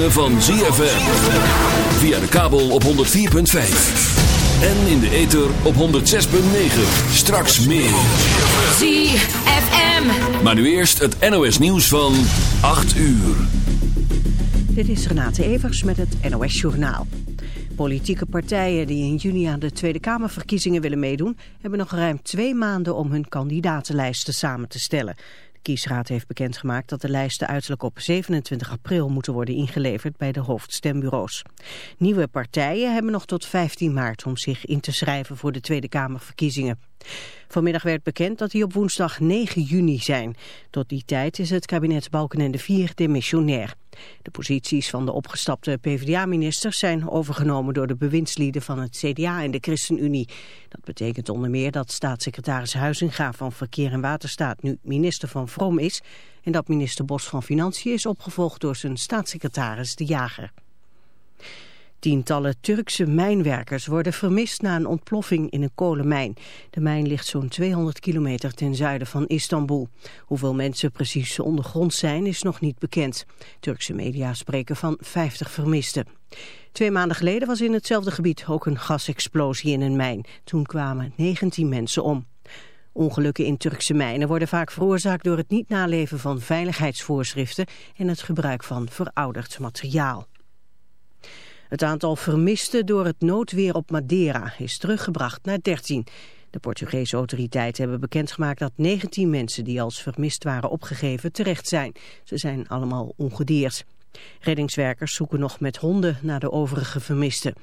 ritme van ZFM. Via de kabel op 104.5. En in de ether op 106.9. Straks meer. ZFM. Maar nu eerst het NOS nieuws van 8 uur. Dit is Renate Evers met het NOS Journaal. Politieke partijen die in juni aan de Tweede Kamerverkiezingen willen meedoen... hebben nog ruim twee maanden om hun kandidatenlijsten samen te stellen. Kiesraad heeft bekendgemaakt dat de lijsten uiterlijk op 27 april moeten worden ingeleverd bij de hoofdstembureaus. Nieuwe partijen hebben nog tot 15 maart om zich in te schrijven voor de Tweede Kamerverkiezingen. Vanmiddag werd bekend dat die op woensdag 9 juni zijn. Tot die tijd is het kabinet Balkenende 4 demissionair. De posities van de opgestapte PvdA-ministers zijn overgenomen door de bewindslieden van het CDA en de ChristenUnie. Dat betekent onder meer dat staatssecretaris Huizinga van Verkeer en Waterstaat nu minister van Vrom is en dat minister Bos van Financiën is opgevolgd door zijn staatssecretaris De Jager. Tientallen Turkse mijnwerkers worden vermist na een ontploffing in een kolenmijn. De mijn ligt zo'n 200 kilometer ten zuiden van Istanbul. Hoeveel mensen precies ondergrond zijn is nog niet bekend. Turkse media spreken van 50 vermisten. Twee maanden geleden was in hetzelfde gebied ook een gasexplosie in een mijn. Toen kwamen 19 mensen om. Ongelukken in Turkse mijnen worden vaak veroorzaakt door het niet naleven van veiligheidsvoorschriften en het gebruik van verouderd materiaal. Het aantal vermisten door het noodweer op Madeira is teruggebracht naar 13. De Portugese autoriteiten hebben bekendgemaakt dat 19 mensen die als vermist waren opgegeven terecht zijn. Ze zijn allemaal ongedeerd. Reddingswerkers zoeken nog met honden naar de overige vermisten.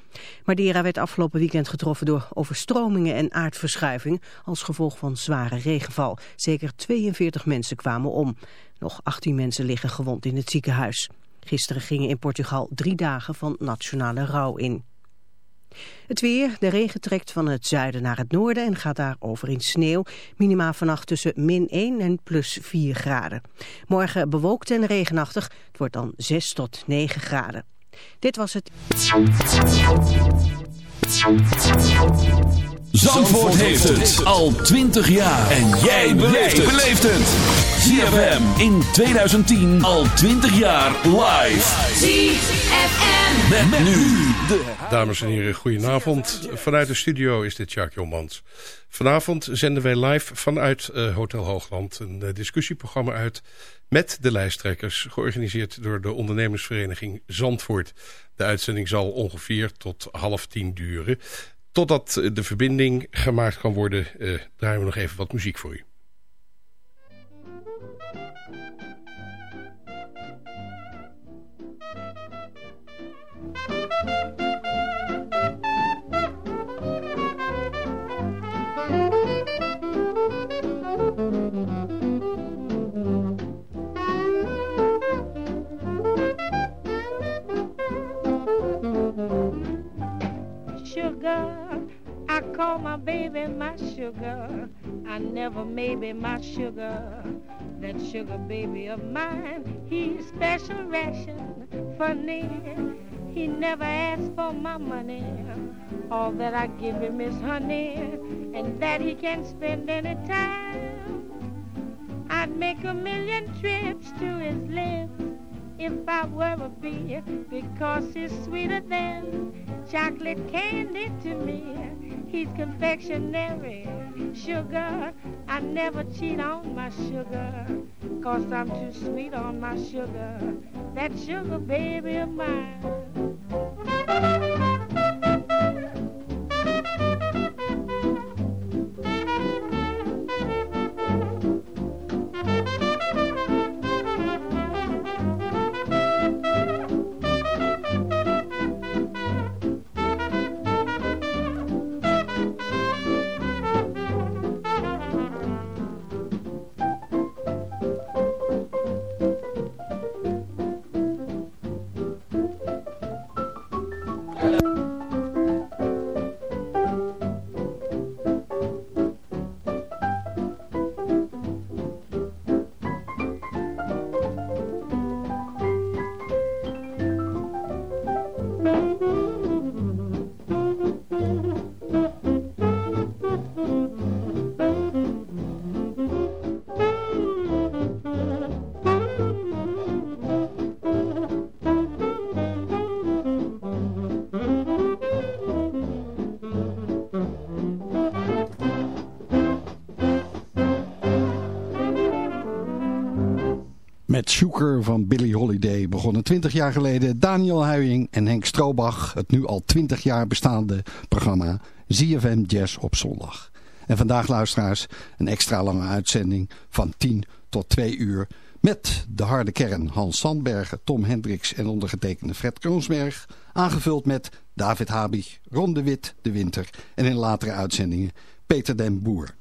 Madeira werd afgelopen weekend getroffen door overstromingen en aardverschuiving als gevolg van zware regenval. Zeker 42 mensen kwamen om. Nog 18 mensen liggen gewond in het ziekenhuis. Gisteren gingen in Portugal drie dagen van nationale rouw in. Het weer, de regen trekt van het zuiden naar het noorden en gaat daar over in sneeuw. Minima vannacht tussen min 1 en plus 4 graden. Morgen bewolkt en regenachtig, het wordt dan 6 tot 9 graden. Dit was het. Zandvoort heeft het al 20 jaar. En jij beleeft het. ZFM in 2010 al 20 jaar live. ZFM. Met, nu de Dames en heren, goedenavond. Vanuit de studio is dit Jacques Jommans. Vanavond zenden wij live vanuit eh, Hotel Hoogland een eh, discussieprogramma uit met de lijsttrekkers, georganiseerd door de ondernemersvereniging Zandvoort. De uitzending zal ongeveer tot half tien duren. Totdat de verbinding gemaakt kan worden, eh, draaien we nog even wat muziek voor u. sugar. I call my baby my sugar. I never maybe my sugar. That sugar baby of mine, he's special ration funny. He never asks for my money. All that I give him is honey, and that he can spend any time. I'd make a million trips to his lips if I were a bee, because he's sweeter than chocolate candy to me. He's confectionery, sugar. I never cheat on my sugar, cause I'm too sweet on my sugar. That sugar baby of mine. Met Sugar van Billy Holiday begonnen 20 jaar geleden Daniel Huying en Henk Stroobach het nu al 20 jaar bestaande programma ZFM Jazz op zondag. En vandaag luisteraars een extra lange uitzending van 10 tot 2 uur met de harde kern Hans Sandbergen, Tom Hendricks en ondergetekende Fred Kroonsberg. Aangevuld met David Habig, Ron de Wit, De Winter en in latere uitzendingen Peter den Boer.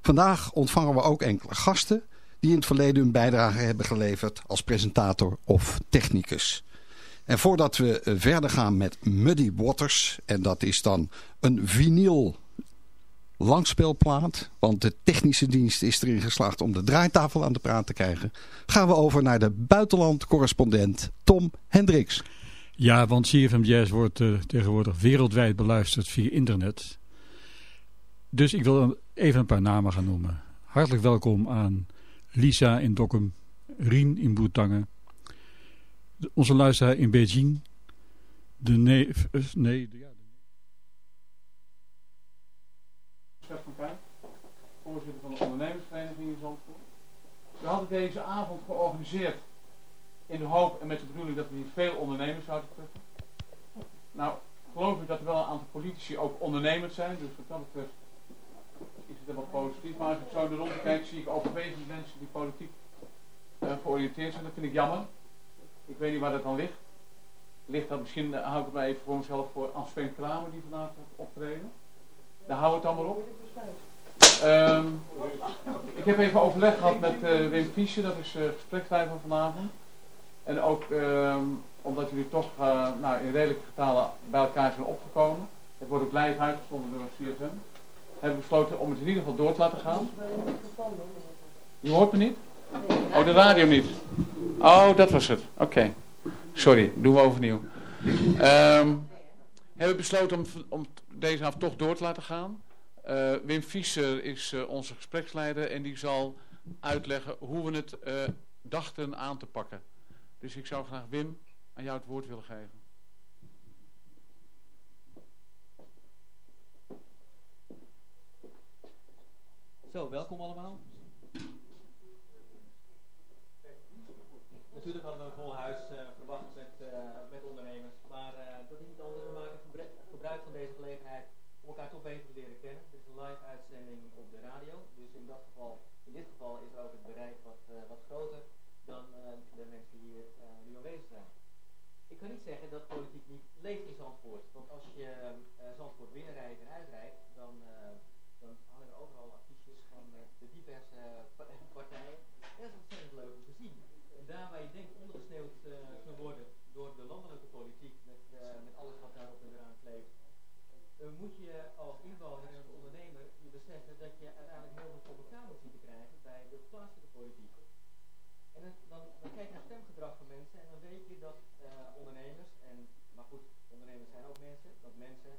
Vandaag ontvangen we ook enkele gasten die in het verleden hun bijdrage hebben geleverd als presentator of technicus. En voordat we eh, verder gaan met Muddy Waters, en dat is dan een vinyl langspeelplaat, want de technische dienst is erin geslaagd om de draaitafel aan de praat te krijgen, gaan we over naar de buitenland-correspondent Tom Hendricks. Ja, want CFM Jazz wordt uh, tegenwoordig wereldwijd beluisterd via internet. Dus ik wil even een paar namen gaan noemen. Hartelijk welkom aan Lisa in Dokkum, Rien in Boertangen, onze luisteraar in Beijing, de neef, eh, nee, de, ja, Chef van voorzitter van de ondernemersvereniging in Zandvoort. We hadden deze avond georganiseerd in de hoop en met de bedoeling dat we hier veel ondernemers zouden treffen. Nou, geloof ik dat er wel een aantal politici ook ondernemers zijn, dus dat betreft het wat positief. Maar als ik zo de ronde kijk, zie ik overwegend mensen die politiek uh, georiënteerd zijn. Dat vind ik jammer. Ik weet niet waar dat dan ligt. Ligt dat misschien, uh, hou ik het maar even voor mezelf voor Ansveen Kramer die vandaag optreden. Daar we het allemaal op. Um, ik heb even overleg gehad met uh, Wim Fischer, dat is uh, gespreksleider van vanavond. En ook um, omdat jullie toch nou, in redelijke getalen bij elkaar zijn opgekomen. Het wordt ook live uitgezonden door CFM hebben besloten om het in ieder geval door te laten gaan. Je hoort me niet? Oh, de radio niet. Oh, dat was het. Oké. Sorry, doen we overnieuw. Um, hebben besloten om, om deze avond toch door te laten gaan. Uh, Wim Fischer is uh, onze gespreksleider en die zal uitleggen hoe we het uh, dachten aan te pakken. Dus ik zou graag Wim aan jou het woord willen geven. Zo, welkom allemaal. Natuurlijk hadden we een vol huis uh, verwacht met, uh, met ondernemers, maar uh, dat is niet anders. We maken gebruik van deze gelegenheid om elkaar toch beter te leren kennen. Dit is een live uitzending op de radio, dus in, dat geval, in dit geval is ook het bereik wat, wat groter dan de mensen die hier nu aanwezig zijn. Ik kan niet zeggen dat politiek niet leeft in Zandvoort, want als je Zandvoort binnenrijdt en uitrijdt, dan, dan hangen er overal affiches van de diverse partijen. En dat is ontzettend leuk om te zien. En daar waar je denkt ondergesneeuwd uh, te worden door de landelijke politiek met, uh, met alles wat daarop en eraan kleeft, moet je als inwoner en als ondernemer je beseffen dat je uiteindelijk heel veel voor elkaar moet zien te krijgen bij de plaatselijke politiek. En dan, dan, dan kijk je naar stemgedrag van mensen en dan weet je dat ondernemers, en, maar goed, ondernemers zijn ook mensen, dat mensen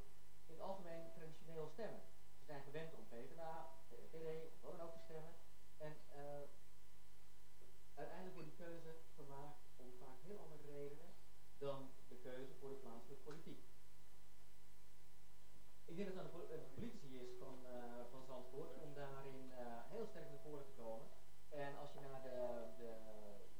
in het algemeen traditioneel stemmen. Zijn gewend om PvdA, wat dan ook te stemmen. En uh, uiteindelijk wordt die keuze gemaakt om vaak heel andere redenen dan de keuze voor de plaatselijke politiek. Ik denk dat het aan de, de politie is van, uh, van Zandvoort om daarin heel sterk naar voren te komen. En als je naar de, de,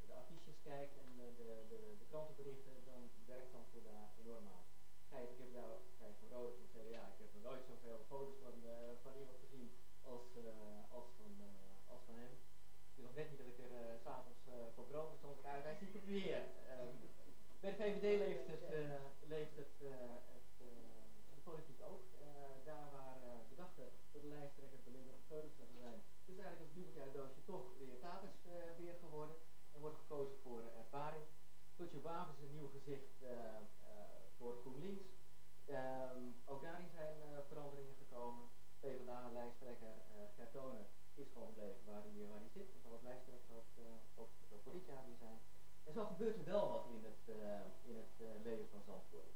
de affiches kijkt en de, de, de krantenberichten, dan werkt Zandvoort daar enorm aan. Kijk, ik heb jou, kijk, van Rode van CDA, ik heb nog nooit zoveel foto's van, uh, van iemand gezien als, uh, als, van, uh, als van hem. Het is nog net niet dat ik er s'avonds voor brood stond ik. Hij ziet het weer. Um, bij de VVD leeft het, leeft het, het politiek ook. Daar waar we dachten dat de lijsttrekker of Veulens zou zijn. Is eigenlijk een dubbeltje doosje toch weer Tatus weer geworden. En wordt gekozen voor ervaring. Tultje Wavens is een nieuw gezicht voor GroenLinks. Um, ook daarin zijn uh, veranderingen gekomen. PvdA-lijsttrekker uh, Gertone is gewoon gebleven waar hij, zit. Dat zal het lijsttrekker ook, uh, ook, ook dit jaar weer zijn. En zo gebeurt er wel wat in het, in het leven van Zandvoort.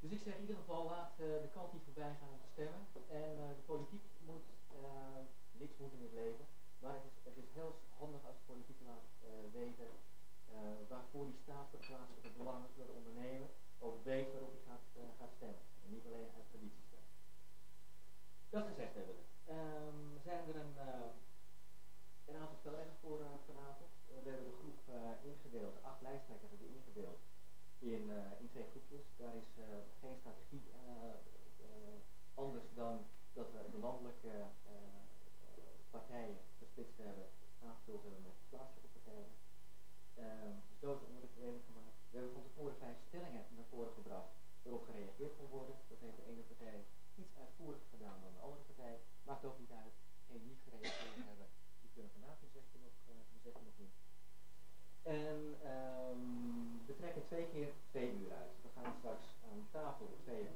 Dus ik zeg in ieder geval, laat de kant niet voorbij gaan om te stemmen. En de politiek moet, uh, niks moet in het leven. Maar het is, het is heel handig als de politiek laat weten waarvoor die staat voor de plaatselijke belangen, voor de ondernemer. Ook weet waarop hij gaat, uh, gaat stemmen. En niet alleen uit traditie stemmen. Dat gezegd hebben we. Um, zijn er een, uh, een aantal spelregels voor vanavond. We hebben de groep ingedeeld, acht lijsttrekkers hebben ingedeeld in, in twee groepjes. Daar is geen strategie anders dan dat we de landelijke partijen gesplitst hebben, aangevuld hebben met plaatselijke partijen. Uh, zo is het onderdeel gemaakt. We hebben van tevoren vijf stellingen naar voren gebracht waarop gereageerd kon worden. Dat heeft de ene partij iets uitvoeriger gedaan dan de andere partij. Maakt ook niet uit. Geen niet gereageerd hebben, die kunnen vandaag hun zegje nog, uh, zeggen nog niet. En um, we trekken twee keer twee uur uit. We gaan straks aan tafel twee, uh,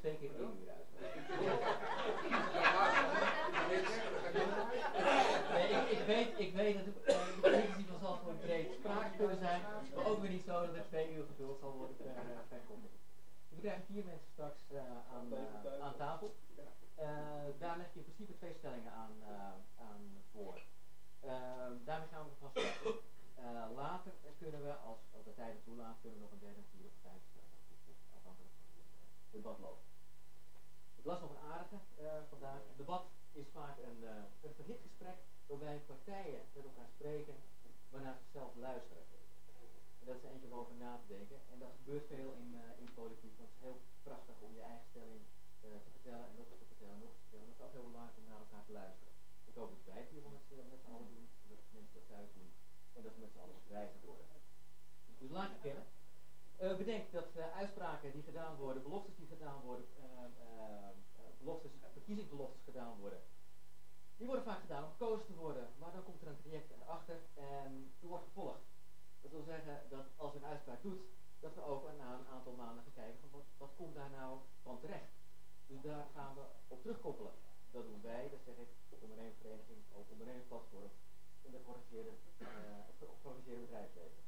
twee keer één uur uit. nee, ik, ik, weet, ik weet dat de, uh, de politici van Zandvoort breed sprake kunnen zijn, ook weer niet zo dat er twee uur gevuld zal worden per, uh, per we krijgen vier mensen straks uh, aan, uh, aan tafel. Daar leg je in principe twee stellingen aan, aan voor. daarmee gaan we starten. later kunnen we, als, de tijd het toelaat, kunnen we nog een derde, vierde of vijfde afhankelijk van het debat lopen. Ik las nog een aardige vandaag. Het debat is vaak een, een verhit gesprek waarbij partijen met elkaar spreken, waarna ze zelf luisteren. En dat is eentje om over na te denken. En dat gebeurt veel in, uh, in politiek. Want het is heel prachtig om je eigen stelling uh, te vertellen en nog te vertellen en nog te vertellen. Maar het is ook heel belangrijk om naar elkaar te luisteren. Ik hoop dat wij het hier met, z'n allen doen. Dat mensen dat thuis doen. En dat we met z'n allen wijzer worden. Dus laat je kennen. Uh, bedenk dat uitspraken die gedaan worden, beloftes die gedaan worden, beloftes, verkiezingsbeloftes gedaan worden, die worden vaak gedaan om gekozen te worden. Maar dan komt er een traject erachter en er wordt gevolgd. Dat wil zeggen dat als een uitspraak doet, dat we ook na een aantal maanden gaan kijken van wat, komt daar nou van terecht. Dus daar gaan we op terugkoppelen. Dat doen wij, dat zeg ik, de ondernemersvereniging, ook ondernemersplatform in de georganiseerde, uh, het georganiseerde bedrijfsleven.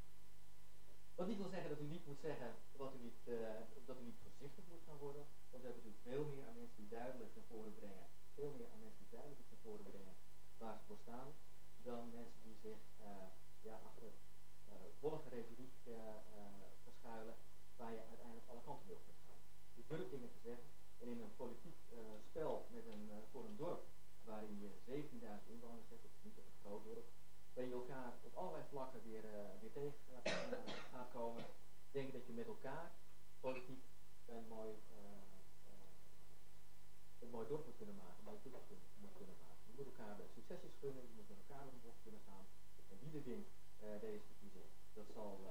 Wat niet wil zeggen dat u niet moet zeggen wat u niet, uh, dat u niet voorzichtig moet gaan worden, want we hebben natuurlijk veel meer aan mensen die duidelijk naar voren brengen, veel meer aan mensen die duidelijk naar voren brengen waar ze voor staan, dan mensen die zich uh, ja, achter wollige retoriek uh, uh, verschuilen waar je uiteindelijk alle kanten wil gaan. Je durft dingen te zeggen en in een politiek uh, spel met een, voor een dorp waarin je 17.000 inwoners hebt, dat is niet een groot dorp, waar je elkaar op allerlei vlakken weer, weer tegen gaat komen, denk dat je met elkaar politiek een mooi, een mooi dorp moet kunnen maken, een mooie toekomst moet kunnen maken. Je moet elkaar de succesjes gunnen, je moet met elkaar op de kunnen gaan en wie er wint deze verkiezing dat zal uh,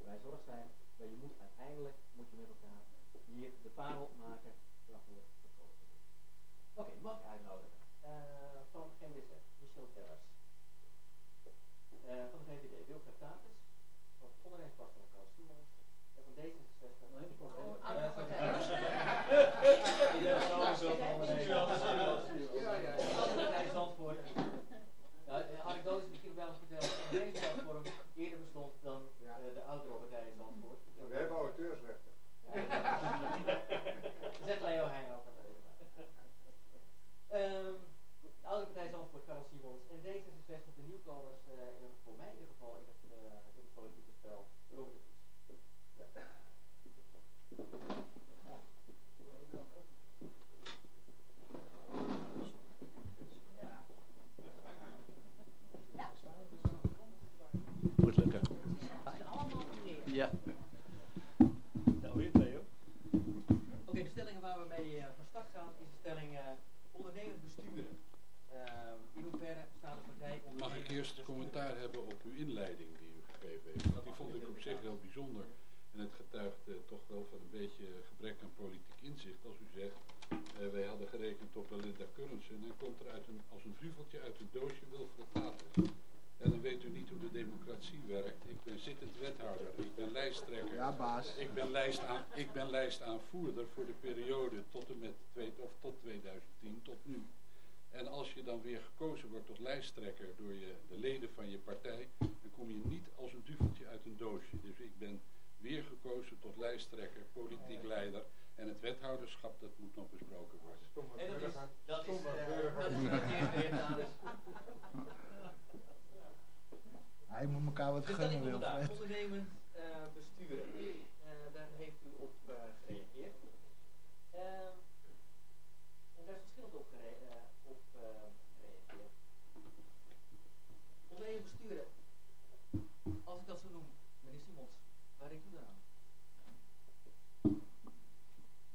vrij zorg zijn, maar je moet uiteindelijk moet je met elkaar hier de parel maken waarvoor gekozen wordt. Oké, okay, mag ik uitnodigen? Uh, van NWZ, Michel Terras. Uh, van de VVD, Wilfred Tatis. Van het onderwijsplatform Carl Simons. En van D66. Oh, nee, Yeah, it's always a nomination.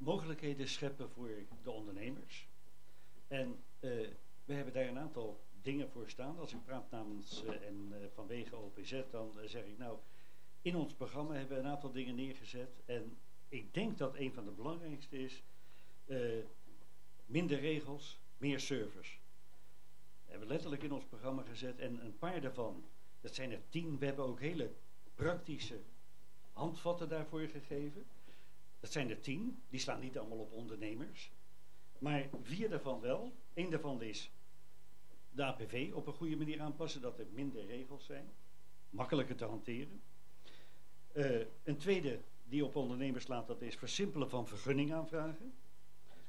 Mogelijkheden scheppen voor de ondernemers. En eh, we hebben daar een aantal dingen voor staan. Als ik praat namens eh, en uh, vanwege OPZ, dan zeg ik nou, in ons programma hebben we een aantal dingen neergezet. En ik denk dat een van de belangrijkste is minder regels, meer servers. We hebben letterlijk in ons programma gezet en een paar daarvan, dat zijn er tien. We hebben ook hele praktische handvatten daarvoor gegeven. Dat zijn er tien. Die slaan niet allemaal op ondernemers. Maar vier daarvan wel. Eén daarvan is de APV op een goede manier aanpassen. Dat er minder regels zijn. Makkelijker te hanteren. Uh, een tweede die op ondernemers slaat. Dat is versimpelen van vergunning aanvragen.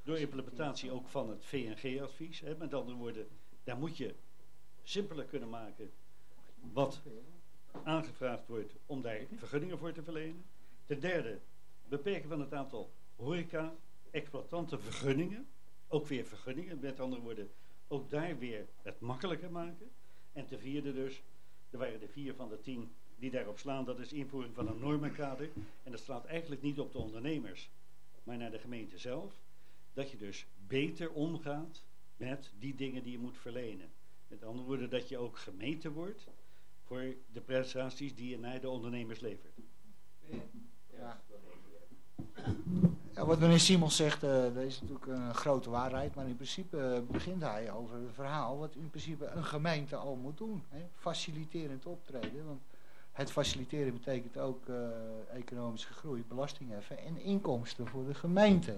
Door implementatie ook van het VNG-advies. Met andere woorden, daar moet je simpeler kunnen maken wat aangevraagd wordt om daar vergunningen voor te verlenen. Ten derde, beperken van het aantal horeca, exploitanten vergunningen. Ook weer vergunningen, met andere woorden, ook daar weer het makkelijker maken. En ten vierde dus, er waren de vier van de tien die daarop slaan, dat is invoering van een normenkader. En dat slaat eigenlijk niet op de ondernemers, maar naar de gemeente zelf. Dat je dus beter omgaat met die dingen die je moet verlenen. Met andere woorden, dat je ook gemeente wordt voor de prestaties die je naar de ondernemers levert. Ja. Wat meneer Simons zegt, uh, dat is natuurlijk een grote waarheid. Maar in principe uh, begint hij over een verhaal wat in principe een gemeente al moet doen. Hè? Faciliterend optreden. Want het faciliteren betekent ook uh, economische groei, belastingheffen en inkomsten voor de gemeente.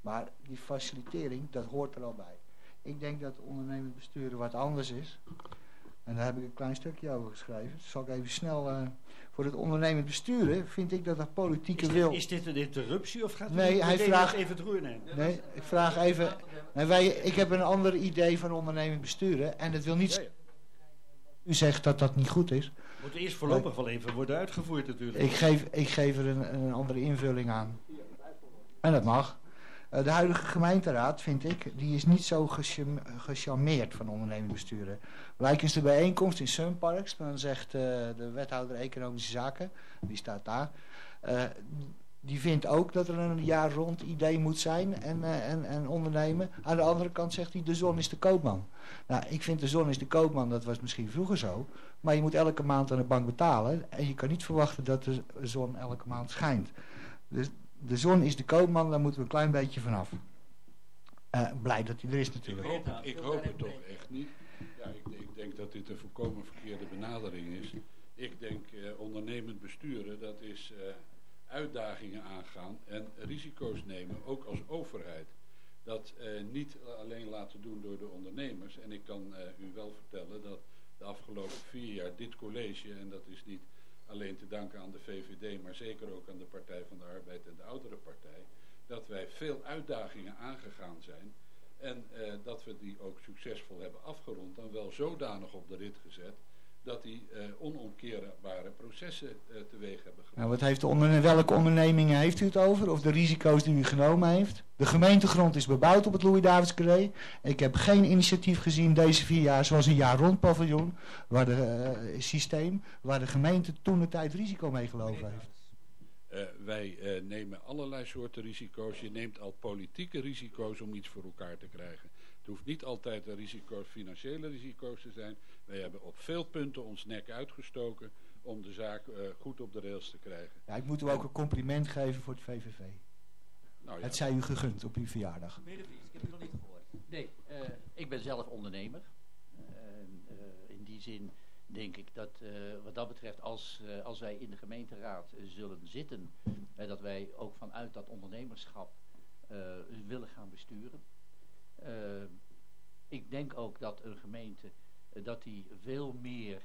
Maar die facilitering, dat hoort er al bij. Ik denk dat ondernemend besturen wat anders is. En daar heb ik een klein stukje over geschreven. Dat zal ik even snel... Uh, voor het ondernemend besturen vind ik dat dat politieke is dit, wil... Is dit een interruptie of gaat nee, hij vraagt, even het roer nemen? Nee, ik vraag even... Nee, wij, ik heb een ander idee van ondernemend besturen. En dat wil niet... Ja, ja. U zegt dat dat niet goed is. Moet eerst voorlopig wel even worden uitgevoerd natuurlijk. Ik geef, ik geef er een, een andere invulling aan. En dat mag. Uh, de huidige gemeenteraad, vind ik, die is niet zo gecharmeerd van ondernemingbesturen. Blijkt eens de bijeenkomst in Sunparks, dan zegt uh, de wethouder Economische Zaken, die staat daar, uh, die vindt ook dat er een jaar rond idee moet zijn en, en, en ondernemen. Aan de andere kant zegt hij, de zon is de koopman. Nou, ik vind de zon is de koopman, dat was misschien vroeger zo, maar je moet elke maand aan de bank betalen en je kan niet verwachten dat de zon elke maand schijnt. Dus de zon is de koopman, daar moeten we een klein beetje vanaf. Uh, blij dat hij er is natuurlijk. Ik hoop, het toch echt niet. Ja, ik, ik, denk dat dit een volkomen verkeerde benadering is. Ik denk uh, ondernemend besturen, dat is uh, uitdagingen aangaan en risico's nemen, ook als overheid. Dat niet alleen laten doen door de ondernemers. En ik kan u wel vertellen dat de afgelopen vier jaar dit college, en dat is niet alleen te danken aan de VVD, maar zeker ook aan de Partij van de Arbeid en de Oudere Partij, dat wij veel uitdagingen aangegaan zijn en eh, dat we die ook succesvol hebben afgerond en wel zodanig op de rit gezet dat die uh, onomkeerbare processen uh, teweeg hebben gebracht. Nou, wat heeft de onder welke ondernemingen heeft u het over? Of de risico's die u genomen heeft? De gemeentegrond is bebouwd op het Louis-Davids Carré. Ik heb geen initiatief gezien deze vier jaar, zoals een jaar rond paviljoen, waar de uh, systeem, waar de gemeente toen de tijd risico mee geloven heeft. Uh, wij uh, nemen allerlei soorten risico's. Je neemt al politieke risico's om iets voor elkaar te krijgen. Het hoeft niet altijd de risico's, financiële risico's te zijn. Wij hebben op veel punten ons nek uitgestoken om de zaak uh, goed op de rails te krijgen. Ja, ik moet u ook een compliment geven voor het VVV. Nou, ja. Het zij u gegund op uw verjaardag. Meneer de Vries, ik heb u nog niet gehoord. Nee, ik ben zelf ondernemer. in die zin denk ik dat uh, wat dat betreft als, uh, als wij in de gemeenteraad uh, zullen zitten, dat wij ook vanuit dat ondernemerschap willen gaan besturen. Ik denk ook dat een gemeente dat die veel meer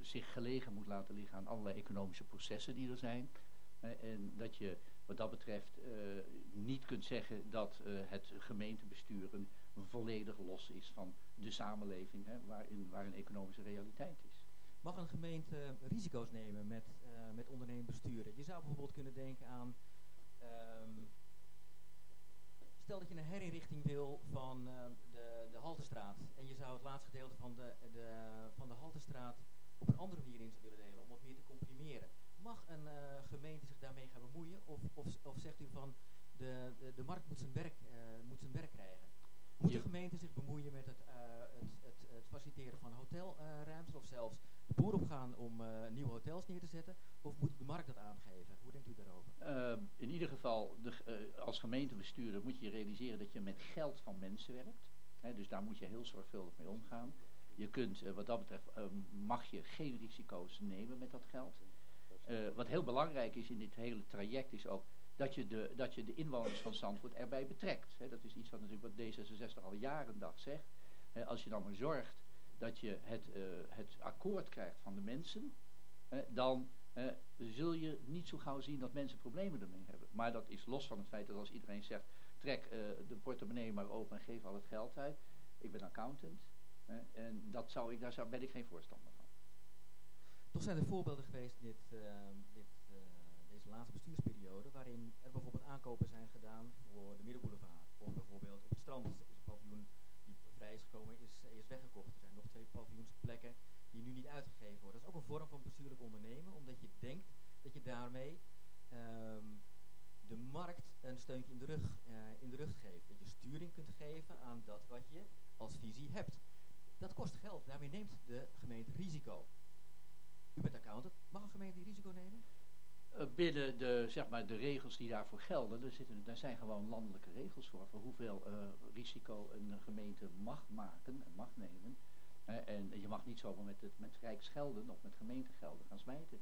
zich gelegen moet laten liggen aan allerlei economische processen die er zijn. en dat je wat dat betreft niet kunt zeggen dat het gemeentebesturen volledig los is van de samenleving hè, waarin, waar een economische realiteit is. Mag een gemeente risico's nemen met, uh, met ondernemend besturen? Je zou bijvoorbeeld kunnen denken aan... Um, stel dat je een herinrichting wil van uh, de, de Haltestraat. En je zou het laatste gedeelte van de, de, van de Haltestraat op een andere manier in zou willen delen. Om wat meer te comprimeren. mag een gemeente zich daarmee gaan bemoeien? Of, of, of zegt u van de, de, de markt moet zijn werk, moet zijn werk krijgen? Moet de gemeente zich bemoeien met het, het, het, het, faciliteren van hotelruimtes of zelfs de boer opgaan om nieuwe hotels neer te zetten? Of moet de markt dat aangeven? Hoe denkt u daarover? in ieder geval, de, als gemeentebestuurder moet je realiseren dat je met geld van mensen werkt. dus daar moet je heel zorgvuldig mee omgaan. Je kunt, wat dat betreft, mag je geen risico's nemen met dat geld. wat heel belangrijk is in dit hele traject is ook dat je de, dat je de inwoners van Zandvoort erbij betrekt. dat is iets wat natuurlijk wat D66 al jaren dag zegt. als je dan maar zorgt dat je het, het akkoord krijgt van de mensen, dan zul je niet zo gauw zien dat mensen problemen ermee hebben. Maar dat is los van het feit dat als iedereen zegt, trek uh, de portemonnee maar open en geef al het geld uit. Ik ben accountant en dat zou ik, daar zou, ben ik geen voorstander van. Toch zijn er voorbeelden geweest dit, uh, dit, deze laatste bestuursperiode waarin er bijvoorbeeld aankopen zijn gedaan voor de Middenboulevard. Of bijvoorbeeld op het strand is een paviljoen die vrij is gekomen, is, is weggekocht. Paviljoensplekken die nu niet uitgegeven worden. Dat is ook een vorm van bestuurlijk ondernemen, omdat je denkt dat je daarmee um, de markt een steuntje in de, rug, uh, in de rug geeft. Dat je sturing kunt geven aan dat wat je als visie hebt. Dat kost geld, daarmee neemt de gemeente risico. U bent accountant, mag een gemeente risico nemen? Uh, binnen de, zeg maar, de regels die daarvoor gelden, er zitten, daar zijn gewoon landelijke regels voor, voor hoeveel uh, risico een gemeente mag maken en mag nemen en je mag niet zomaar met, het, met rijksgelden of met gemeentegelden gaan smijten.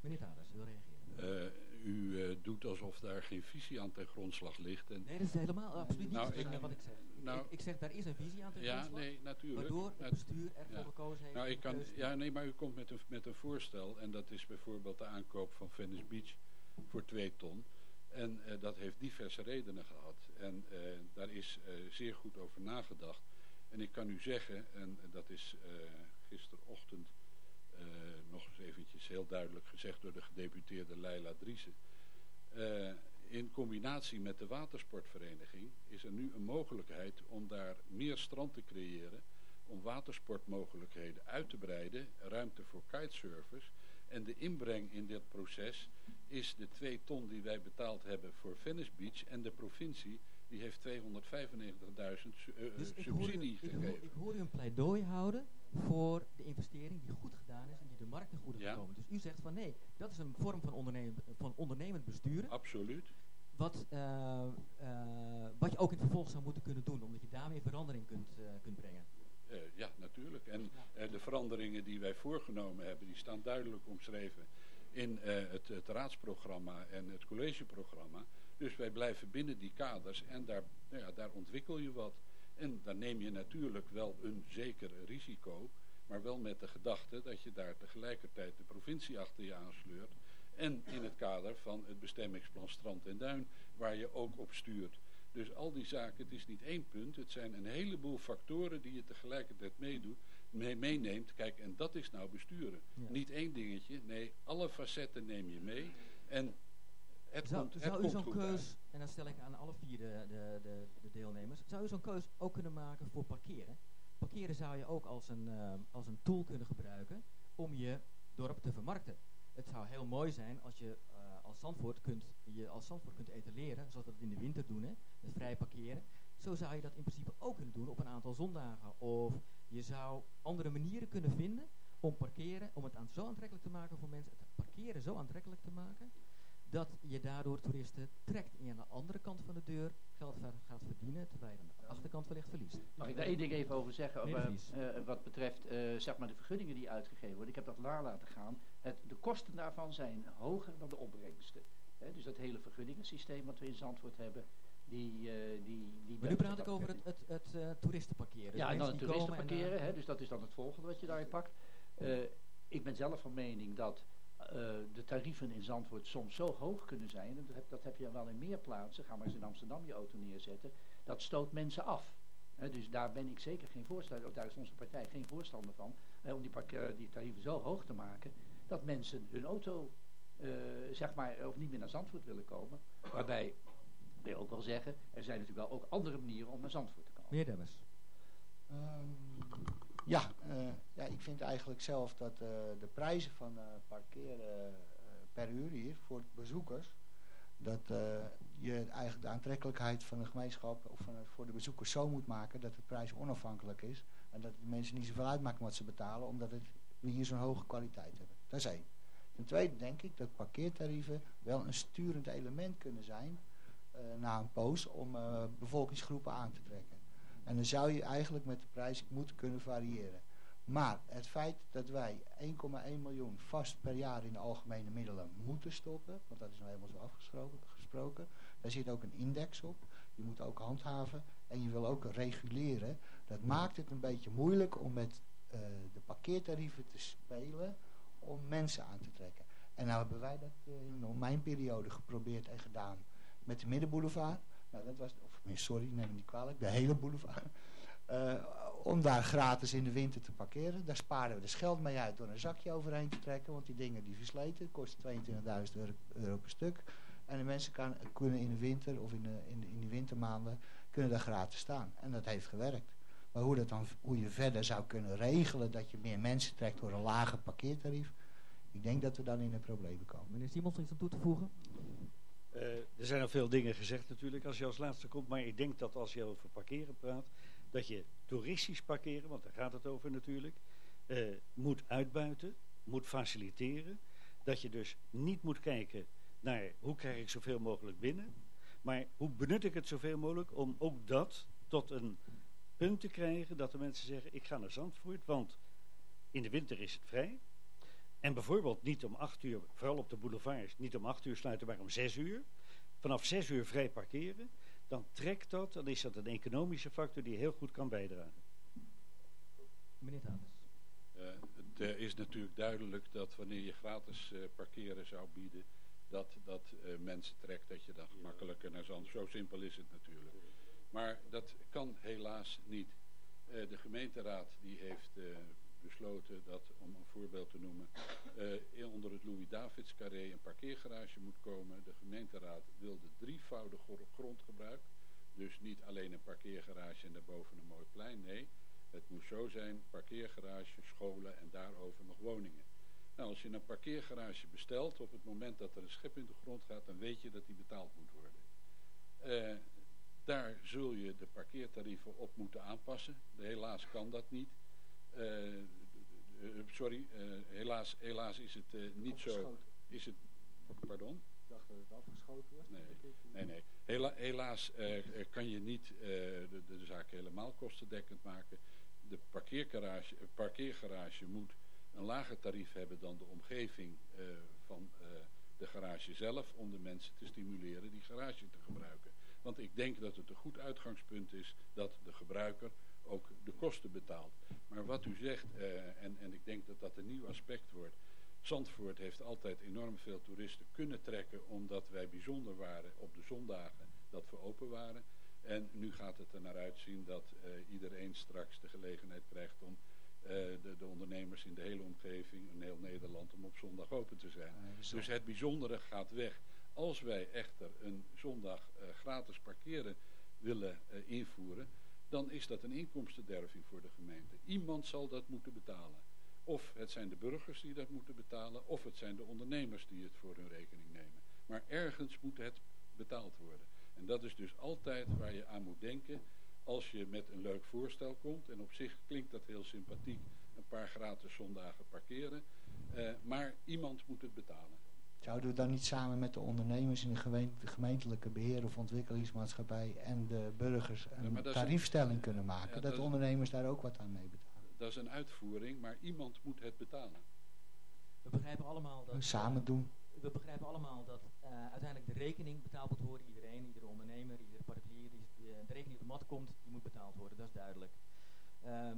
Meneer Taders, wil reageren. Uh, u uh, doet alsof daar geen visie aan ten grondslag ligt. En nee, dat is helemaal absoluut nou, niet ik, wat ik zeg. Nou, ik, ik, zeg, daar is een visie aan ten ja, grondslag. Nee, natuurlijk. Waardoor het bestuur ervoor ja. gekozen heeft. Nou, ik kan, ja, nee, maar u komt met een, met een voorstel. En dat is bijvoorbeeld de aankoop van Venice Beach voor 2 ton. En uh, dat heeft diverse redenen gehad. En daar is zeer goed over nagedacht. En ik kan u zeggen, en dat is uh, gisterochtend uh, nog eens eventjes heel duidelijk gezegd door de gedeputeerde Leila Driessen. Uh, in combinatie met de watersportvereniging is er nu een mogelijkheid om daar meer strand te creëren. Om watersportmogelijkheden uit te breiden, ruimte voor kitesurfers. En de inbreng in dit proces is de 2 ton die wij betaald hebben voor Venice Beach en de provincie die heeft 295.000 uh, dus subsidie ik gegeven. Ik, ik hoor u een pleidooi houden voor de investering die goed gedaan is en die de markt ten goede ja. gekomen. Dus u zegt van nee, dat is een vorm van, ondernemen, van ondernemend besturen. Absoluut. Wat, uh, uh, wat je ook in het vervolg zou moeten kunnen doen, omdat je daarmee verandering kunt, kunt brengen. ja, natuurlijk. En de veranderingen die wij voorgenomen hebben, die staan duidelijk omschreven in het, het raadsprogramma en het collegeprogramma. Dus wij blijven binnen die kaders en daar, nou ja, daar ontwikkel je wat. En dan neem je natuurlijk wel een zeker risico, maar wel met de gedachte dat je daar tegelijkertijd de provincie achter je aansleurt. En in het kader van het bestemmingsplan Strand en Duin, waar je ook op stuurt. Dus al die zaken, het is niet één punt, het zijn een heleboel factoren die je tegelijkertijd meedoet, mee, meeneemt. Kijk, en dat is nou besturen. Ja. Niet één dingetje, nee, alle facetten neem je mee. En het zou, komt, u zo'n keus, en dan stel ik aan alle vier de, de, de, de deelnemers, zou u zo'n keus ook kunnen maken voor parkeren? Parkeren zou je ook als een, uh, als een tool kunnen gebruiken om je dorp te vermarkten. Het zou heel mooi zijn als je uh, als Zandvoort kunt, je als Zandvoort kunt etaleren, zoals we dat in de winter doen, hè, met vrij parkeren. Zo zou je dat in principe ook kunnen doen op een aantal zondagen. Of je zou andere manieren kunnen vinden om parkeren, om het aan zo aantrekkelijk te maken voor mensen, het parkeren zo aantrekkelijk te maken, dat je daardoor toeristen trekt en je aan de andere kant van de deur geld gaat verdienen, terwijl je aan de achterkant wellicht verliest. Mag ik daar één ding even over zeggen, over, uh, wat betreft uh, zeg maar de vergunningen die uitgegeven worden. Ik heb dat laar laten gaan. Het, de kosten daarvan zijn hoger dan de opbrengsten. He, dus dat hele vergunningensysteem wat we in Zandvoort hebben, die, uh, die, die maar nu praat ik over het, het, het uh, toeristenparkeren. Ja, en dan het toeristenparkeren, hè, dus dat is dan het volgende wat je daarin pakt. Ik ben zelf van mening dat uh, de tarieven in Zandvoort soms zo hoog kunnen zijn, en dat heb, dat heb je wel in meer plaatsen, ga maar eens in Amsterdam je auto neerzetten, dat stoot mensen af. He, dus daar ben ik zeker geen voorstander, of daar is onze partij geen voorstander van, om die, die tarieven zo hoog te maken, dat mensen hun auto, uh, zeg maar, of niet meer naar Zandvoort willen komen. Waarbij, wil je ook wel zeggen, er zijn natuurlijk wel ook andere manieren om naar Zandvoort te komen. Meneer Demmers. Um, ja, uh, ja, ik vind eigenlijk zelf dat uh, de prijzen van uh, parkeren per uur hier voor bezoekers. Dat je eigenlijk de aantrekkelijkheid van de gemeenschap of van, voor de bezoekers zo moet maken dat de prijs onafhankelijk is. En dat de mensen niet zoveel uitmaken wat ze betalen, omdat het, we hier zo'n hoge kwaliteit hebben. Dat is één. Ten tweede denk ik dat parkeertarieven wel een sturend element kunnen zijn na een poos om bevolkingsgroepen aan te trekken. En dan zou je eigenlijk met de prijs moeten kunnen variëren. Maar het feit dat wij 1,1 miljoen vast per jaar in de algemene middelen moeten stoppen, want dat is nou helemaal zo afgesproken, daar zit ook een index op. Je moet ook handhaven en je wil ook reguleren. Dat maakt het een beetje moeilijk om met uh, de parkeertarieven te spelen om mensen aan te trekken. En nou hebben wij dat uh, in mijn periode geprobeerd en gedaan met de Middenboulevard. Nou, dat was, of sorry, neem me niet kwalijk, de hele boulevard. Uh, om daar gratis in de winter te parkeren. Daar sparen we de geld mee uit door een zakje overheen te trekken. Want die dingen die versleten kosten 22.000 euro, per stuk. En de mensen kan, kunnen in de winter of in de, in, de, in de wintermaanden kunnen daar gratis staan. En dat heeft gewerkt. Maar hoe, dat dan, hoe je verder zou kunnen regelen dat je meer mensen trekt door een lager parkeertarief. Ik denk dat we dan in de problemen komen. Meneer Simons, iets om toe te voegen? Uh, er zijn al veel dingen gezegd natuurlijk als je als laatste komt. Maar ik denk dat als je over parkeren praat, dat je toeristisch parkeren, want daar gaat het over natuurlijk, uh, moet uitbuiten, moet faciliteren. Dat je dus niet moet kijken naar hoe krijg ik zoveel mogelijk binnen. Maar hoe benut ik het zoveel mogelijk om ook dat tot een punt te krijgen dat de mensen zeggen ik ga naar Zandvoort, want in de winter is het vrij. En bijvoorbeeld niet om acht uur, vooral op de boulevards, niet om acht uur sluiten, maar om zes uur. Vanaf zes uur vrij parkeren. Dan trekt dat, dan is dat een economische factor die heel goed kan bijdragen. Meneer Thames. Uh, het uh, is natuurlijk duidelijk dat wanneer je gratis uh, parkeren zou bieden, dat dat mensen trekt, dat je dan gemakkelijker naar zand. Zo simpel is het natuurlijk. Maar dat kan helaas niet. de gemeenteraad die heeft besloten dat, om een voorbeeld te noemen, uh, onder het Louis-Davids carré een parkeergarage moet komen. De gemeenteraad wilde drievoudig grondgebruik. Dus niet alleen een parkeergarage en daarboven een mooi plein. Nee, het moest zo zijn, parkeergarage, scholen en daarover nog woningen. Nou, als je een parkeergarage bestelt, op het moment dat er een schip in de grond gaat, dan weet je dat die betaald moet worden. Uh, daar zul je de parkeertarieven op moeten aanpassen. Helaas kan dat niet. Uh, uh, sorry, uh, helaas, helaas is het niet zo. Is het, pardon? Ik dacht dat het afgeschoten was. Nee, nee, nee. Hela, helaas kan je niet de, de zaak helemaal kostendekkend maken. De parkeergarage, parkeergarage moet een lager tarief hebben dan de omgeving van de garage zelf om de mensen te stimuleren die garage te gebruiken. Want ik denk dat het een goed uitgangspunt is dat de gebruiker ook de kosten betaalt. Maar wat u zegt, uh, en, en ik denk dat dat een nieuw aspect wordt. Zandvoort heeft altijd enorm veel toeristen kunnen trekken omdat wij bijzonder waren op de zondagen dat we open waren. En nu gaat het er naar uitzien dat uh, iedereen straks de gelegenheid krijgt om uh, de, de, ondernemers in de hele omgeving, in heel Nederland, om op zondag open te zijn. Ja, dus het bijzondere gaat weg. Als wij echter een zondag uh, gratis parkeren willen invoeren, dan is dat een inkomstenderving voor de gemeente. Iemand zal dat moeten betalen. Of het zijn de burgers die dat moeten betalen, of het zijn de ondernemers die het voor hun rekening nemen. Maar ergens moet het betaald worden. En dat is dus altijd waar je aan moet denken als je met een leuk voorstel komt. En op zich klinkt dat heel sympathiek, een paar gratis zondagen parkeren. Uh, maar iemand moet het betalen. Zouden we dan niet samen met de ondernemers in de, gemeente, de gemeentelijke beheer of ontwikkelingsmaatschappij en de burgers een ja, tariefstelling een, kunnen maken? Ja, dat, dat ondernemers daar ook wat aan mee betalen. Dat is een uitvoering, maar iemand moet het betalen. We begrijpen allemaal dat... Samen doen. We begrijpen allemaal dat uh, uiteindelijk de rekening betaald moet worden. Iedereen, iedere ondernemer, iedere particulier, die, die, de rekening die op de mat komt, die moet betaald worden. Dat is duidelijk. Uh,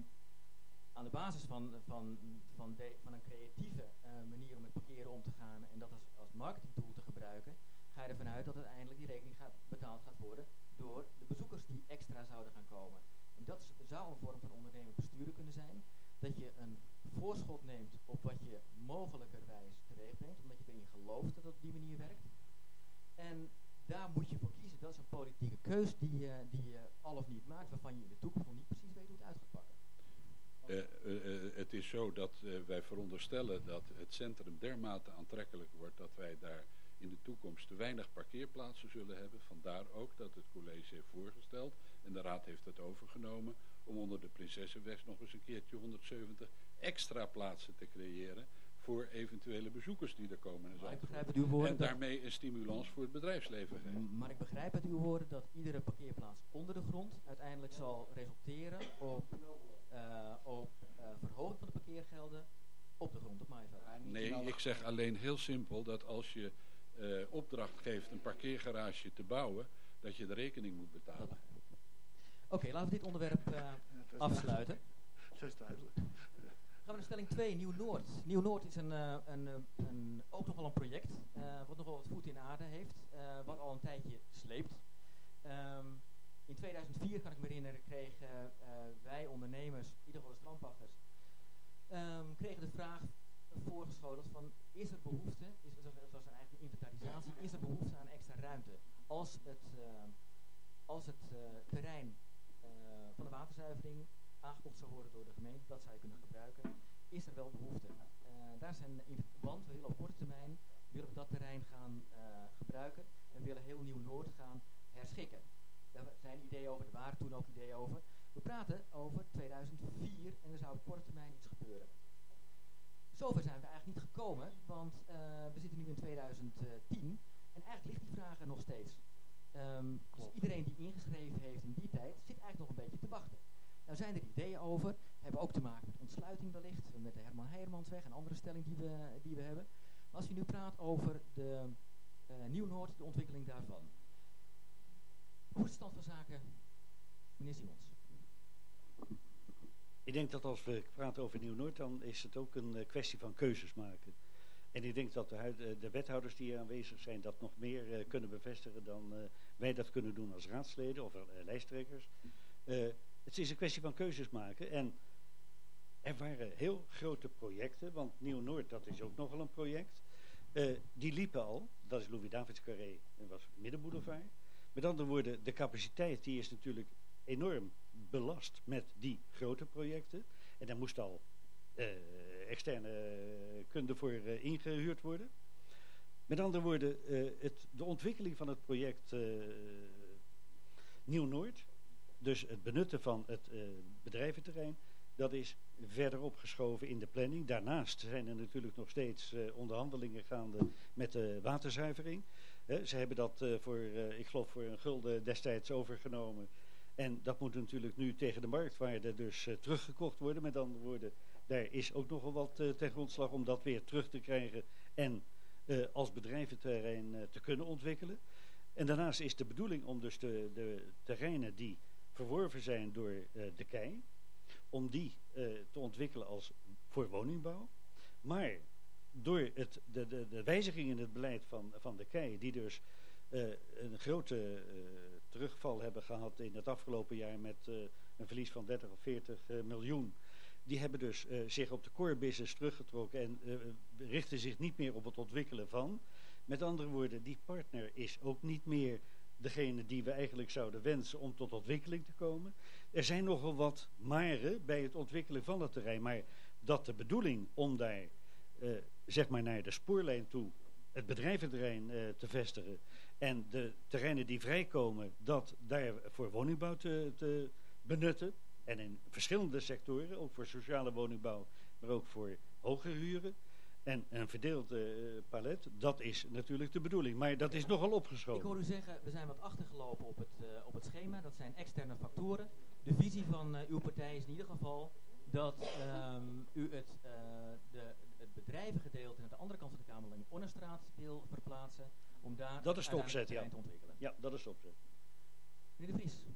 aan de basis van, van, van, de, van een creatieve uh, manier om met parkeren om te gaan en dat als, als marketingtool te gebruiken, ga je ervan uit dat uiteindelijk die rekening gaat, betaald gaat worden door de bezoekers die extra zouden gaan komen. En dat zou een vorm van ondernemend besturen kunnen zijn, dat je een voorschot neemt op wat je mogelijkerwijs teweeg brengt, omdat je erin gelooft dat het op die manier werkt. En daar moet je voor kiezen. Dat is een politieke keus die, uh, die je al of niet maakt, waarvan je in de toekomst niet precies weet hoe het uit gaat pakken. Uh, uh, het is zo dat uh, wij veronderstellen dat het centrum dermate aantrekkelijk wordt dat wij daar in de toekomst te weinig parkeerplaatsen zullen hebben. Vandaar ook dat het college heeft voorgesteld, en de raad heeft het overgenomen, om onder de Prinsessenweg nog eens een keertje 170 extra plaatsen te creëren voor eventuele bezoekers die er komen. Maar ik begrijp uit uw woorden en daarmee een stimulans voor het bedrijfsleven geven. Maar ik begrijp uit uw woorden dat iedere parkeerplaats onder de grond uiteindelijk zal resulteren op, uh, op uh, verhoging van de parkeergelden op de grond op Maaiveld. Nee, ik zeg alleen heel simpel dat als je uh, opdracht geeft een parkeergarage te bouwen, dat je de rekening moet betalen. Oké, okay, laten we dit onderwerp afsluiten. Dat is duidelijk gaan we naar stelling 2, Nieuw-Noord. Nieuw-Noord is een, uh, een, een, ook nog wel een project uh, wat nogal wat voet in aarde heeft, uh, wat al een tijdje sleept. Um, in 2004, kan ik me herinneren, kregen wij ondernemers, in ieder geval de strandpachters, um, kregen de vraag voorgeschoteld van is er behoefte, is, het was een eigen inventarisatie, is er behoefte aan extra ruimte als het, als het terrein van de waterzuivering aangekocht zou worden door de gemeente, dat zou je kunnen gebruiken, is er wel behoefte. Daar zijn want we willen op korte termijn willen we dat terrein gaan gebruiken en willen heel nieuw Noord gaan herschikken. Daar zijn ideeën over, er waren toen ook ideeën over. We praten over 2004 en er zou op korte termijn iets gebeuren. Zover zijn we eigenlijk niet gekomen, want uh, we zitten nu in 2010 en eigenlijk ligt die vraag er nog steeds. Um, dus iedereen die ingeschreven heeft in die tijd zit eigenlijk nog een beetje te wachten. Nou zijn er ideeën over, hebben ook te maken met ontsluiting wellicht, met de Herman Heijermansweg en andere stelling die we, die we hebben. Maar als je nu praat over de uh, Nieuw-Noord, de ontwikkeling daarvan. Hoe stand van zaken, meneer Simons? Ik denk dat als we praten over Nieuw-Noord, dan is het ook een uh, kwestie van keuzes maken. En ik denk dat de, uh, de wethouders die hier aanwezig zijn dat nog meer uh, kunnen bevestigen dan wij dat kunnen doen als raadsleden of lijsttrekkers. Het is een kwestie van keuzes maken. En er waren heel grote projecten, want Nieuw-Noord, dat is ook nogal een project. Uh, die liepen al, dat is Louis-Davids Carré en was Middenboulevard. Met andere woorden, de capaciteit die is natuurlijk enorm belast met die grote projecten. En daar moest al uh, externe kunde voor uh, ingehuurd worden. Met andere woorden, het, de ontwikkeling van het project Nieuw-Noord dus het benutten van het bedrijventerrein, dat is verder opgeschoven in de planning. Daarnaast zijn er natuurlijk nog steeds onderhandelingen gaande met de waterzuivering. Ze hebben dat voor, ik geloof, voor een gulden destijds overgenomen. En dat moet natuurlijk nu tegen de marktwaarde dus teruggekocht worden. Met andere woorden, daar is ook nogal wat ten grondslag om dat weer terug te krijgen en als bedrijventerrein te kunnen ontwikkelen. En daarnaast is de bedoeling om dus de, de terreinen die verworven zijn door de KEI, om die te ontwikkelen als voor woningbouw. Maar door het, de, de, de wijziging in het beleid van, van de KEI, die dus uh, een grote terugval hebben gehad in het afgelopen jaar met een verlies van 30 of 40 miljoen. Die hebben dus zich op de core business teruggetrokken en richten zich niet meer op het ontwikkelen van. Met andere woorden, die partner is ook niet meer degene die we eigenlijk zouden wensen om tot ontwikkeling te komen. Er zijn nogal wat maren bij het ontwikkelen van het terrein, maar dat de bedoeling om daar uh, zeg maar naar de spoorlijn toe het bedrijventerrein uh, te vestigen en de terreinen die vrijkomen, dat daar voor woningbouw te, te benutten. En in verschillende sectoren, ook voor sociale woningbouw, maar ook voor hogere huren. En een verdeeld uh, palet, dat is natuurlijk de bedoeling. Maar dat is nogal opgeschoven. Ik hoor u zeggen, we zijn wat achtergelopen op het, op het schema. Dat zijn externe factoren. De visie van uw partij is in ieder geval dat um, u het, de, het bedrijvengedeelte aan de andere kant van de Kamerling Onnestraat wil verplaatsen. Om daar dat is de opzet, ja. te ontwikkelen. Ja, dat is de opzet. Meneer de Vries.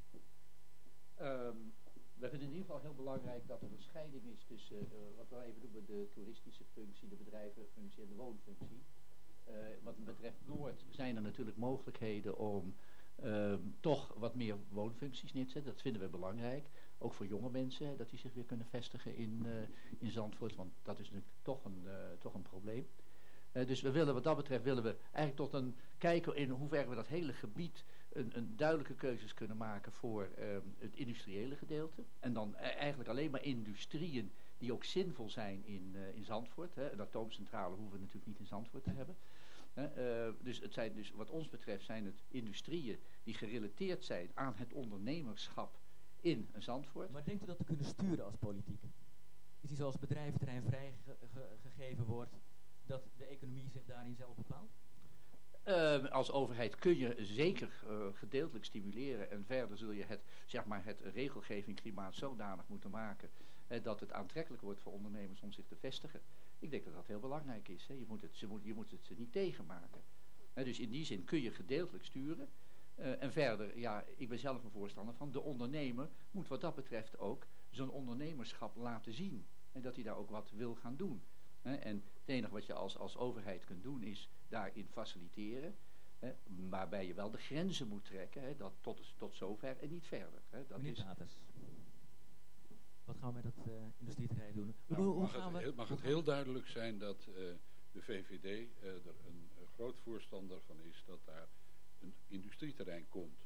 Um, we vinden in ieder geval heel belangrijk dat er een scheiding is tussen uh, wat we even noemen de toeristische functie, de bedrijvenfunctie en de woonfunctie. Uh, wat betreft Noord zijn er natuurlijk mogelijkheden om uh, toch wat meer woonfuncties neer te zetten. Dat vinden we belangrijk. Ook voor jonge mensen, dat die zich weer kunnen vestigen in, in Zandvoort, want dat is natuurlijk toch een, toch een probleem. Uh, dus we willen wat dat betreft willen we eigenlijk tot een kijken in hoeverre we dat hele gebied een, een duidelijke keuzes kunnen maken voor um, het industriële gedeelte. En dan e-, eigenlijk alleen maar industrieën die ook zinvol zijn in, in Zandvoort. Hè. Een atoomcentrale hoeven we natuurlijk niet in Zandvoort te hebben. dus, het zijn dus wat ons betreft zijn het industrieën die gerelateerd zijn aan het ondernemerschap in Zandvoort. Maar denkt u dat te kunnen sturen als politiek? Is die zoals bedrijventerrein vrijgegeven wordt, dat de economie zich daarin zelf bepaalt? Uh, als overheid kun je zeker uh, gedeeltelijk stimuleren en verder zul je het, zeg maar, het regelgevingklimaat zodanig moeten maken uh, dat het aantrekkelijk wordt voor ondernemers om zich te vestigen. Ik denk dat dat heel belangrijk is. Hè. Je, moet het, ze moet, je moet het ze niet tegenmaken. dus in die zin kun je gedeeltelijk sturen. En verder, ja, ik ben zelf een voorstander van de ondernemer moet wat dat betreft ook zijn ondernemerschap laten zien. En dat hij daar ook wat wil gaan doen. En het enige wat je als, als overheid kunt doen is daarin faciliteren. waarbij je wel de grenzen moet trekken. dat tot, tot zover en niet verder. Dat Meneer is... wat gaan we met dat uh, industrieterrein doen? Nou, hoe, mag, gaan het, we, mag het heel duidelijk zijn dat uh, de VVD uh, eh, er een, groot voorstander van is dat daar industrieterrein komt.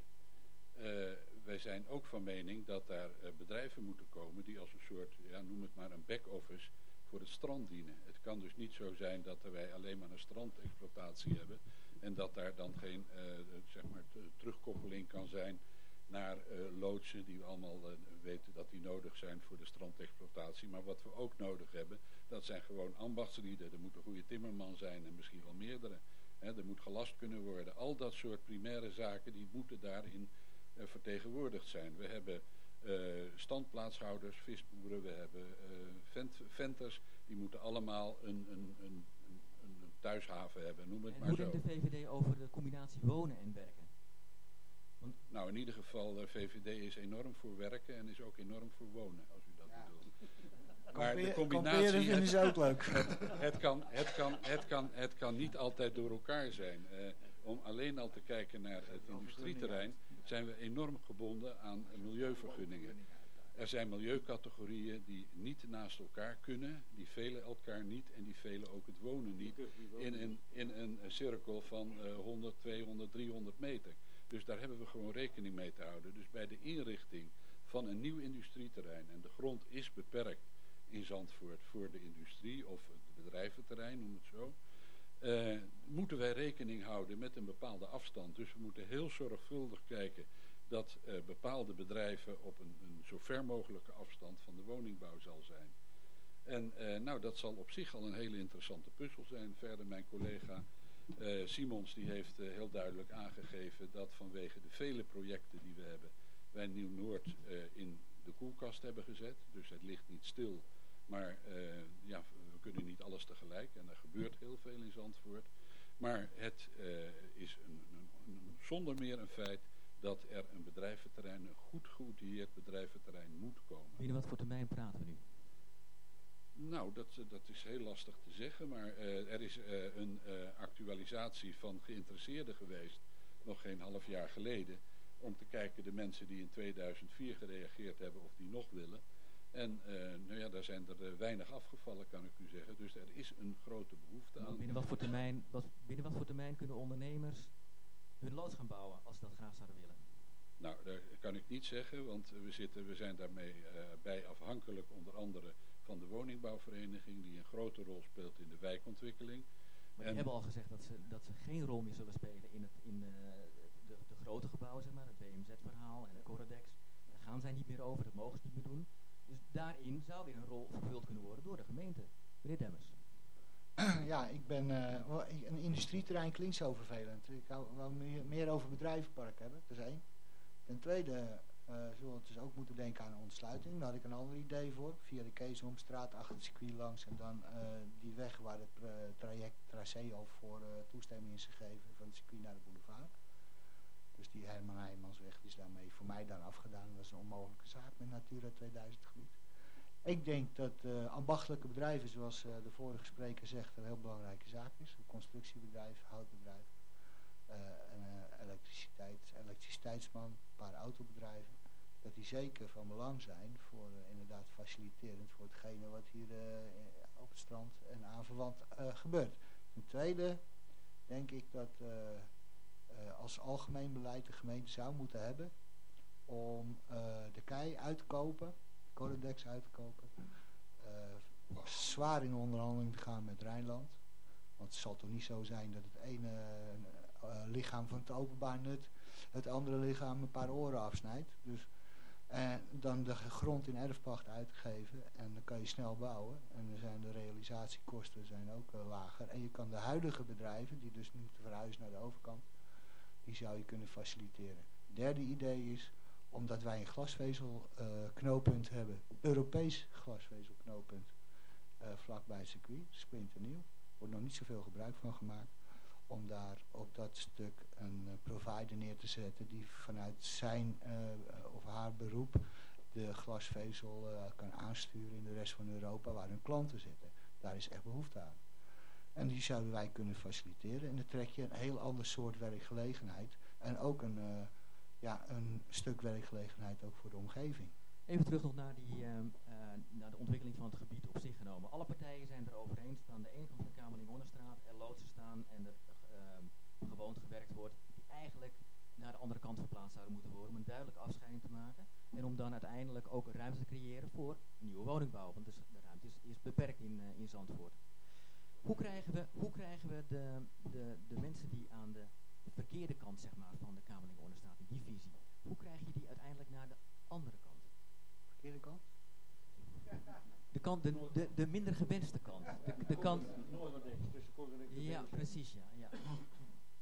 wij zijn ook van mening dat daar bedrijven moeten komen die als een soort, ja, noem het maar een back-office voor het strand dienen. Het kan dus niet zo zijn dat wij alleen maar een strandexploitatie hebben en dat daar dan geen uh, zeg maar terugkoppeling kan zijn naar loodsen die we allemaal weten dat die nodig zijn voor de strandexploitatie. Maar wat we ook nodig hebben, dat zijn gewoon ambachtslieden. Er moet een goede timmerman zijn en misschien wel meerdere. He, er moet gelast kunnen worden. Al dat soort primaire zaken die moeten daarin vertegenwoordigd zijn. We hebben uh, standplaatshouders, visboeren, we hebben uh, vent, venters, die moeten allemaal een, een, een, een, thuishaven hebben, noem het en maar hoe zo. hoe denkt de VVD over de combinatie wonen en werken? Want nou, in ieder geval, de VVD is enorm voor werken en is ook enorm voor wonen, als u dat ja. bedoelt. Maar de combinatie... vinden ze ook leuk. Het, het, kan, het, kan, het, kan, het kan niet altijd door elkaar zijn. Uh, om alleen al te kijken naar het industrieterrein zijn we enorm gebonden aan milieuvergunningen. Er zijn milieucategorieën die niet naast elkaar kunnen, die velen elkaar niet en die velen ook het wonen niet in een, in een cirkel van uh, 100, 200, 300 meter. Dus daar hebben we gewoon rekening mee te houden. Dus bij de inrichting van een nieuw industrieterrein, en de grond is beperkt in Zandvoort voor de industrie of het bedrijventerrein, noem het zo, uh, moeten wij rekening houden met een bepaalde afstand. Dus we moeten heel zorgvuldig kijken dat uh, bepaalde bedrijven op een, een, zo ver mogelijke afstand van de woningbouw zal zijn. En uh, nou, dat zal op zich al een hele interessante puzzel zijn. Verder mijn collega Simons die heeft heel duidelijk aangegeven dat vanwege de vele projecten die we hebben, wij Nieuw-Noord in de koelkast hebben gezet. Dus het ligt niet stil, maar ja, we kunnen niet alles tegelijk en er gebeurt heel veel in Zandvoort. Maar het uh, is een, een, een, zonder meer een feit dat er een bedrijventerrein, een goed geoutilleerd bedrijventerrein moet komen. Binnen wat voor termijn praten we nu? Nou, dat, dat is heel lastig te zeggen, maar uh, er is een actualisatie van geïnteresseerden geweest, nog geen half jaar geleden, om te kijken de mensen die in 2004 gereageerd hebben of die nog willen. En uh, nou ja, daar zijn er uh, weinig afgevallen, kan ik u zeggen. Dus er is een grote behoefte aan. Binnen wat voor termijn, wat, binnen wat voor termijn kunnen ondernemers hun loods gaan bouwen als ze dat graag zouden willen? Nou, dat kan ik niet zeggen, want we, zitten, we zijn daarmee uh, bij afhankelijk onder andere van de woningbouwvereniging... die een grote rol speelt in de wijkontwikkeling. Maar die hebben al gezegd dat ze, dat ze geen rol meer zullen spelen in, het, in de, de, grote gebouwen, zeg maar, het BMZ-verhaal en de Corodex. Daar gaan zij niet meer over, dat mogen ze niet meer doen. Dus daarin zou weer een rol vervuld kunnen worden door de gemeente. Meneer Demmers. Ja, ik ben, uh, een industrieterrein klinkt zo vervelend. Ik wou meer, meer over bedrijvenpark hebben, dat is één. Ten tweede uh, zullen we dus ook moeten denken aan een ontsluiting. Daar had ik een ander idee voor. Via de Keesomstraat, achter het circuit langs. En dan uh, die weg waar het traject tracé al voor toestemming is gegeven. Van het circuit naar de boulevard. Dus die Herman Heijmansweg is daarmee voor mij dan afgedaan. Dat is een onmogelijke zaak met Natura 2000 gebied. Ik denk dat uh, ambachtelijke bedrijven, zoals uh, de vorige spreker zegt, een heel belangrijke zaak is. Een constructiebedrijf, houtbedrijf, uh, een elektriciteit, elektriciteitsman, een paar autobedrijven. Dat die zeker van belang zijn voor inderdaad faciliterend voor hetgene wat hier op het strand en aanverwant gebeurt. Ten tweede denk ik dat als algemeen beleid de gemeente zou moeten hebben om uh, de kei uit te kopen, Corodex uit te kopen, was zwaar in onderhandeling te gaan met Rijnland. Want het zal toch niet zo zijn dat het ene lichaam van het openbaar nut het andere lichaam een paar oren afsnijdt. Dus dan de grond in erfpacht uitgeven en dan kan je snel bouwen. En dan zijn de realisatiekosten zijn ook lager. En je kan de huidige bedrijven, die dus moeten verhuizen naar de overkant, die zou je kunnen faciliteren. Derde idee is, omdat wij een glasvezelknooppunt uh, hebben, Europees glasvezelknooppunt, uh, vlakbij het circuit, splinternieuw. Wordt nog niet zoveel gebruik van gemaakt om daar op dat stuk een uh, provider neer te zetten die vanuit zijn of haar beroep de glasvezel kan aansturen in de rest van Europa waar hun klanten zitten. Daar is echt behoefte aan. En die zouden wij kunnen faciliteren. En dan trek je een heel ander soort werkgelegenheid. En ook een, ja, een stuk werkgelegenheid ook voor de omgeving. Even terug nog naar, die, naar de ontwikkeling van het gebied op zich genomen. Alle partijen zijn er over eens dat aan de ene kant van de Kamerling-Honnerstraat er loodsen staan en er gewoond gewerkt wordt, die eigenlijk naar de andere kant verplaatst zouden moeten worden om een duidelijke afscheiding te maken. En om dan uiteindelijk ook ruimte te creëren voor nieuwe woningbouw. Want dus de ruimte is, is beperkt in, uh, in Zandvoort. Hoe krijgen we, hoe krijgen we de, de, de mensen die aan de verkeerde kant zeg maar, van de Kamerling onderstaat, in die visie, hoe krijg je die uiteindelijk naar de andere kant? Verkeerde kant? De, kant, de, de, de minder gewenste kant. De, de kant... Ja, precies, ja. ja.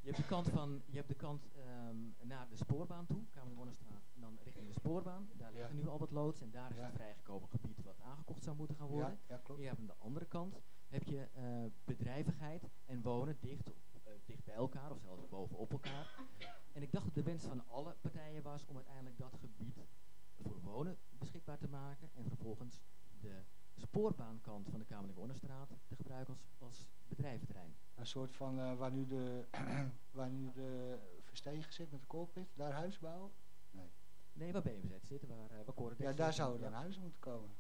Je hebt de kant, van, je hebt de kant um, naar de spoorbaan toe, Kamerlingonnenstraat, en dan richting de spoorbaan. Daar liggen ja. nu al wat loods en daar is ja. het vrijgekomen gebied wat aangekocht zou moeten gaan worden. Ja, klopt. Je hebt aan de andere kant heb je uh, bedrijvigheid en wonen dicht, uh, dicht bij elkaar of zelfs bovenop elkaar. En ik dacht dat de wens van alle partijen was om uiteindelijk dat gebied voor wonen beschikbaar te maken en vervolgens de spoorbaankant van de Kamerlingonnenstraat te gebruiken als, als bedrijventerrein. Een soort van uh, waar, nu de, waar nu de verstegen zit met de koolpit, daar huis bouwen? Nee. Nee, waar BMZ zit, waar, waar Corendex Ja, daar zouden dan ja. huizen moeten komen.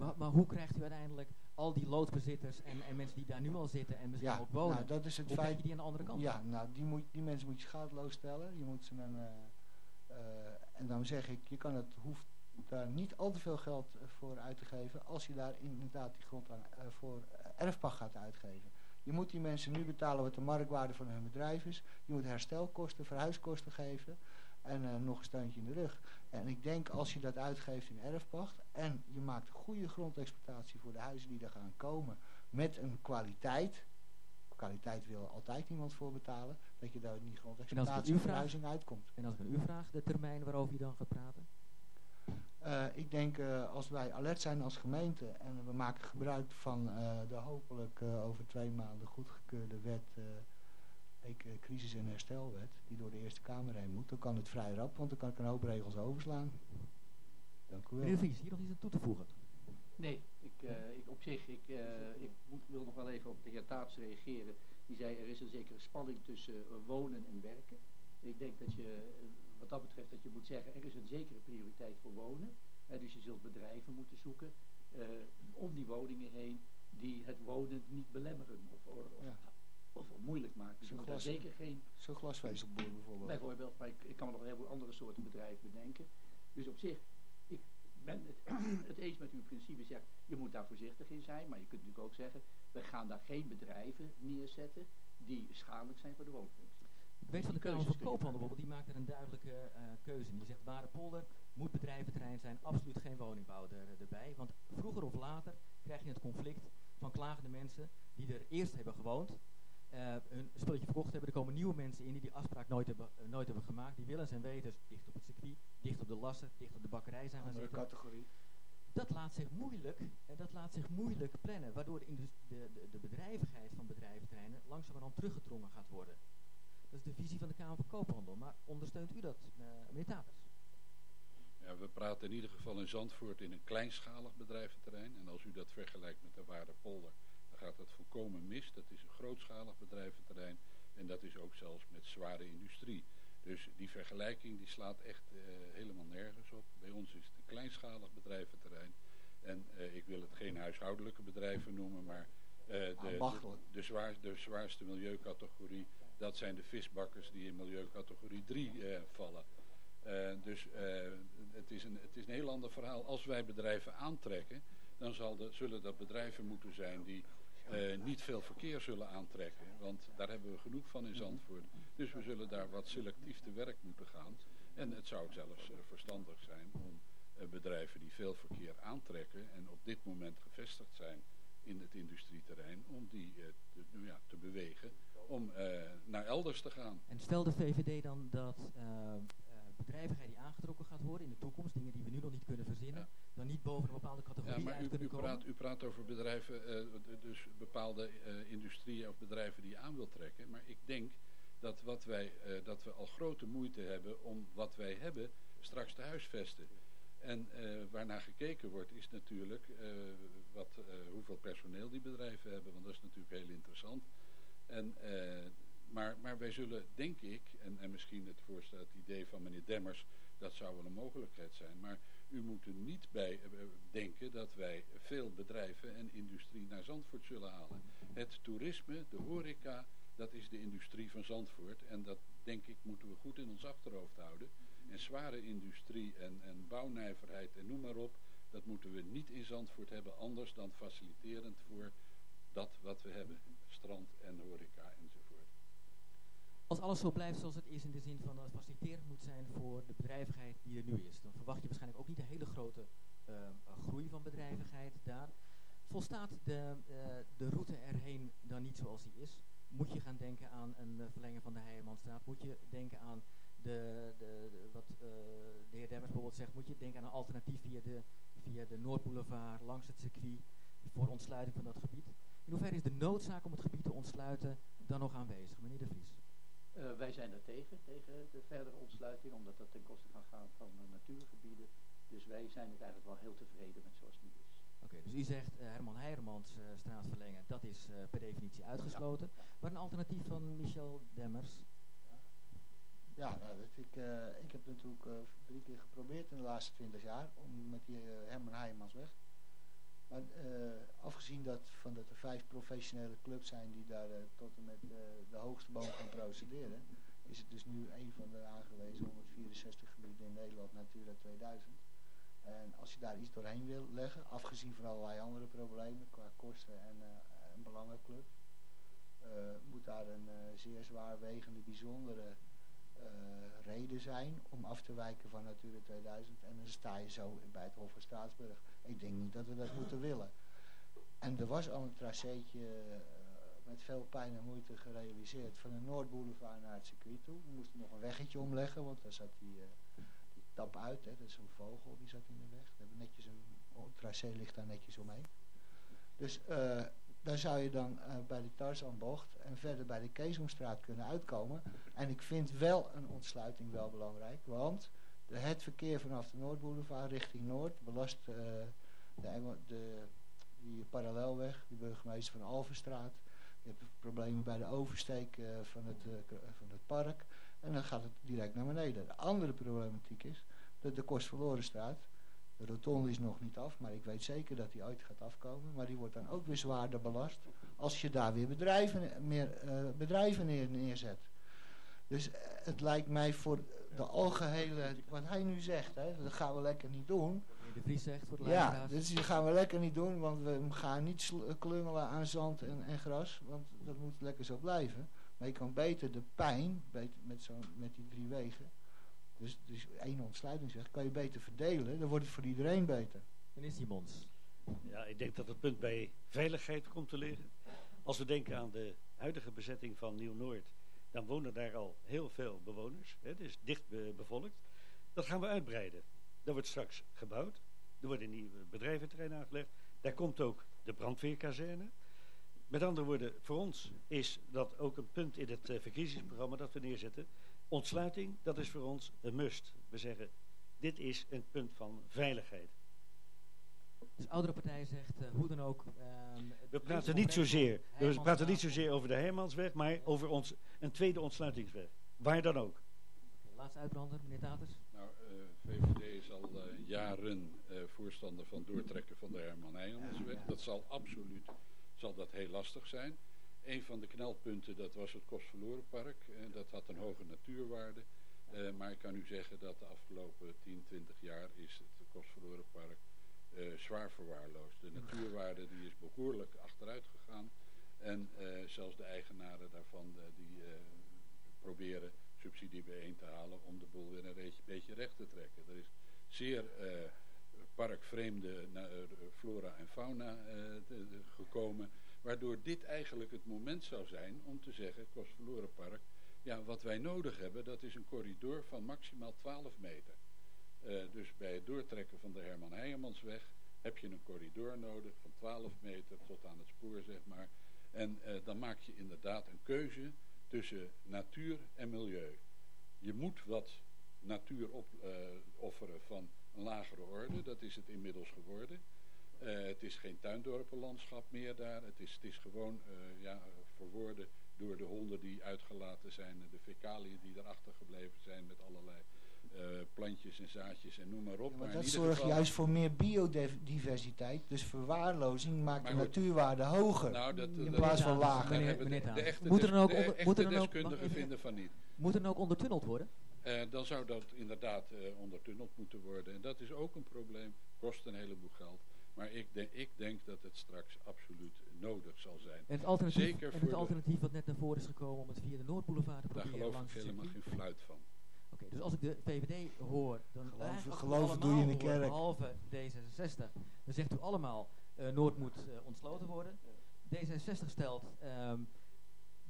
Maar, maar hoe krijgt u uiteindelijk al die loodbezitters en, en mensen die daar nu al zitten en misschien ja, ook wonen, nou, dat is het hoe feit, je die aan de andere kant? Ja, nou, die, moet, die mensen moet je schadeloos stellen. Je moet ze dan, uh, uh, en dan zeg ik, je kan het, hoeft daar niet al te veel geld voor uit te geven als je daar inderdaad die grond aan, uh, voor erfpacht gaat uitgeven. Je moet die mensen nu betalen wat de marktwaarde van hun bedrijf is. Je moet herstelkosten, verhuiskosten geven. En nog een steuntje in de rug. En ik denk als je dat uitgeeft in erfpacht. En je maakt een goede grondexploitatie voor de huizen die er gaan komen. Met een kwaliteit. Kwaliteit wil altijd iemand voor betalen. Dat je daar in die grondexploitatie en verhuizing uitkomt. En als ik aan u vraag de termijn waarover je dan gaat praten? Uh, ik denk uh, als wij alert zijn als gemeente en we maken gebruik van uh, de hopelijk over twee maanden goedgekeurde wet, crisis- en herstelwet, die door de Eerste Kamer heen moet, dan kan het vrij rap, want dan kan ik een hoop regels overslaan. Dank u wel. Meneer Vries, hier nog iets aan toe te voegen? Nee, ik, ik op zich, ik, ik moet, wil nog wel even op de heer Taats reageren. Die zei er is een zekere spanning tussen wonen en werken. Ik denk dat je wat dat betreft dat je moet zeggen, er is een zekere prioriteit voor wonen. Dus je zult bedrijven moeten zoeken uh, om die woningen heen die het wonen niet belemmeren of, of, ja. Of, of moeilijk maken. Zo'n glas, zeker geen... Zo glasvezelboer bijvoorbeeld. Bijvoorbeeld, maar ik, ik kan me nog een heleboel andere soorten bedrijven bedenken. Dus op zich, ik ben het, het eens met uw principe, zegt, je moet daar voorzichtig in zijn. Maar je kunt natuurlijk ook zeggen, we gaan daar geen bedrijven neerzetten die schadelijk zijn voor de woonfunctie. Weet van de Kamer van Koophandel bijvoorbeeld, die maakt er een duidelijke uh, keuze. Die zegt, Waardepolder moet bedrijventerrein zijn, absoluut geen woningbouw er, erbij. Want vroeger of later krijg je het conflict van klagende mensen die er eerst hebben gewoond. Uh, hun spulletje verkocht hebben. Er komen nieuwe mensen in die die afspraak nooit hebben, uh, nooit hebben gemaakt. Die willens en wetens dicht op het circuit, dicht op de lassen, dicht op de bakkerij zijn gaan zitten. categorie. Dat laat zich moeilijk, en dat laat zich moeilijk plannen. Waardoor de, de, de, de bedrijvigheid van bedrijventerreinen langzamerhand teruggedrongen gaat worden. Dat is de visie van de Kamer van Koophandel. Maar ondersteunt u dat, uh, meneer Taters? Ja, we praten in ieder geval in Zandvoort in een kleinschalig bedrijventerrein. En als u dat vergelijkt met de Waardepolder, gaat dat volkomen mis. Dat is een grootschalig bedrijventerrein. En dat is ook zelfs met zware industrie. Dus die vergelijking die slaat echt uh, helemaal nergens op. Bij ons is het een kleinschalig bedrijventerrein. En uh, ik wil het geen huishoudelijke bedrijven noemen, maar uh, de, de, de, zwaar, de zwaarste milieucategorie dat zijn de visbakkers die in milieucategorie 3 uh, vallen. Dus het, is een, het is een heel ander verhaal. Als wij bedrijven aantrekken, dan zal de, zullen dat bedrijven moeten zijn die niet veel verkeer zullen aantrekken. Want daar hebben we genoeg van in Zandvoort. Dus we zullen daar wat selectief te werk moeten gaan. En het zou zelfs verstandig zijn om bedrijven die veel verkeer aantrekken en op dit moment gevestigd zijn in het industrieterrein, om die te, nou ja, te bewegen om naar elders te gaan. En stel de VVD dan dat bedrijvigheid die aangetrokken gaat worden in de toekomst, dingen die we nu nog niet kunnen verzinnen, niet boven een bepaalde categorie ja, maar u? Praat, u praat over bedrijven, uh, dus bepaalde uh, industrieën of bedrijven die je aan wil trekken. Maar ik denk dat, wat wij, uh, dat we al grote moeite hebben om wat wij hebben straks te huisvesten. En waarnaar gekeken wordt is natuurlijk wat, hoeveel personeel die bedrijven hebben, want dat is natuurlijk heel interessant. En maar, maar wij zullen, denk ik, en, en misschien het voorstel, het idee van meneer Demmers, dat zou wel een mogelijkheid zijn. Maar u moet er niet bij uh, denken dat wij veel bedrijven en industrie naar Zandvoort zullen halen. Het toerisme, de horeca, dat is de industrie van Zandvoort. En dat, denk ik, moeten we goed in ons achterhoofd houden. En zware industrie en, en bouwnijverheid en noem maar op, dat moeten we niet in Zandvoort hebben, anders dan faciliterend voor dat wat we hebben. Strand en horeca enzovoort als alles zo blijft zoals het is in de zin van dat het faciliterend moet zijn voor de bedrijvigheid die er nu is, dan verwacht je waarschijnlijk ook niet een hele grote uh, groei van bedrijvigheid daar. Volstaat de, de route erheen dan niet zoals die is? Moet je gaan denken aan een verlengen van de Heijermanstraat? Moet je denken aan de, de wat de heer Demmers bijvoorbeeld zegt, moet je denken aan een alternatief via de, via de Noordboulevard langs het circuit voor ontsluiting van dat gebied? In hoeverre is de noodzaak om het gebied te ontsluiten dan nog aanwezig, meneer De Vries? Uh, wij zijn er tegen, tegen de verdere ontsluiting, omdat dat ten koste kan gaan van de natuurgebieden. Dus wij zijn het eigenlijk wel heel tevreden met zoals het nu is. Oké, okay, dus u zegt uh, Herman Heijermans uh, straat verlengen, dat is per definitie uitgesloten. Ja. Maar een alternatief van Michel Demmers? Ja, nou, dat ik, ik heb natuurlijk drie keer geprobeerd in de laatste twintig jaar om met die Herman Heijermans weg. Maar uh, afgezien dat, van dat er vijf professionele clubs zijn die daar uh, tot en met uh, de hoogste boom gaan procederen, is het dus nu een van de aangewezen 164 gebieden in Nederland Natura 2000. En als je daar iets doorheen wil leggen, afgezien van allerlei andere problemen qua kosten en een belangenclub, moet daar een zeer zwaarwegende, bijzondere reden zijn om af te wijken van Natura 2000. En dan sta je zo bij het Hof van Straatsburg. Ik denk niet dat we dat moeten willen. En er was al een traceetje uh, met veel pijn en moeite gerealiseerd van de Noordboulevard naar het circuit toe. We moesten nog een weggetje omleggen, want daar zat die, uh, die tap uit. Hè. Dat is een vogel, die zat in de weg. We hebben netjes een, een tracé ligt daar netjes omheen. Dus uh, daar zou je dan bij de Tarzanbocht en verder bij de Keesomstraat kunnen uitkomen. En ik vind wel een ontsluiting wel belangrijk, want het verkeer vanaf de Noordboulevard richting Noord belast uh, de, de, die parallelweg, de burgemeester van Alverstraat. Je hebt problemen bij de oversteek uh, van, het, uh, van het park. En dan gaat het direct naar beneden. De andere problematiek is dat de Kostverlorenstraat de rotonde is nog niet af, maar ik weet zeker dat die ooit gaat afkomen. Maar die wordt dan ook weer zwaarder belast als je daar weer bedrijven, meer, bedrijven neer, neerzet. Dus uh, het lijkt mij voor de algehele, wat hij nu zegt, hè, dat gaan we lekker niet doen. De Vries zegt voor de Ja, dus dat gaan we lekker niet doen, want we gaan niet klungelen aan zand en, en gras, want dat moet lekker zo blijven. Maar je kan beter de pijn, beter met, zo, met die drie wegen, dus, dus één ontsluitingsweg kan je beter verdelen. Dan wordt het voor iedereen beter. Meneer Simons. Ja, ik denk dat het punt bij veiligheid komt te liggen. Als we denken aan de huidige bezetting van Nieuw-Noord... dan wonen daar al heel veel bewoners. Het is dicht bevolkt. Dat gaan we uitbreiden. Dat wordt straks gebouwd. Er worden nieuwe bedrijventerrein aangelegd. Daar komt ook de brandweerkazerne. Met andere woorden, voor ons is dat ook een punt in het uh, verkiezingsprogramma dat we neerzetten. Ontsluiting, dat is voor ons een must. We zeggen, dit is een punt van veiligheid. Dus oudere partij zegt, uh, hoe dan ook... Uh, we praten niet zozeer, we praten niet zozeer over de Hermansweg, maar over ons, een tweede ontsluitingsweg. Waar dan ook. Okay, laatste uitbrander, meneer Taters. Nou, uh, eh, VVD is al uh, jaren voorstander van doortrekken van de Herman. Ja, ja. Dat zal absoluut zal dat heel lastig zijn. Een van de knelpunten dat was het Kostverlorenpark. Uh, dat had een hoge natuurwaarde. Uh, maar ik kan u zeggen dat de afgelopen 10, 20 jaar is het Kostverlorenpark eh, zwaar verwaarloosd. De natuurwaarde die is behoorlijk achteruit gegaan. En eh, zelfs de eigenaren daarvan eh, die proberen subsidie bijeen te halen om de boel weer een beetje, recht te trekken. Er is zeer parkvreemde flora en fauna gekomen. Waardoor dit eigenlijk het moment zou zijn om te zeggen, Kostverlorenpark, ja, wat wij nodig hebben, dat is een corridor van maximaal 12 meter. Eh, dus bij het doortrekken van de Herman Heijermansweg heb je een corridor nodig van 12 meter tot aan het spoor, zeg maar. En eh, dan maak je inderdaad een keuze tussen natuur en milieu. Je moet wat natuur opofferen van een lagere orde, dat is het inmiddels geworden. Eh, het is geen tuindorpenlandschap meer daar. Het is, het is gewoon eh, ja, verworden door de honden die uitgelaten zijn. De fecaliën die erachter gebleven zijn met allerlei eh, plantjes en zaadjes en noem maar op. Maar dat zorgt geval- juist voor meer biodiversiteit. Dus verwaarlozing maakt Maar de natuurwaarde hoger. Nou, dat, in dat- plaats van lager. daar hebben de, de echte, Moet er dan ook onder- moet er dan ook- deskundigen wacht even. vinden van niet. Moet er dan ook ondertunneld worden? Eh, dan zou dat inderdaad eh, ondertunneld moeten worden. En dat is ook een probleem, kost een heleboel geld. Maar ik, denk- ik denk dat het straks absoluut nodig zal zijn. En het alternatief, Zeker en voor het de- alternatief wat net naar voren is gekomen om het via de Noordboulevard te Daar proberen geloof ik helemaal geen fluit van. Dus als ik de VVD hoor, dan eigenlijk geloven allemaal doe je in de kerk. behalve D66, dan zegt u allemaal eh, Noord moet eh, ontsloten worden. D66 stelt ehm,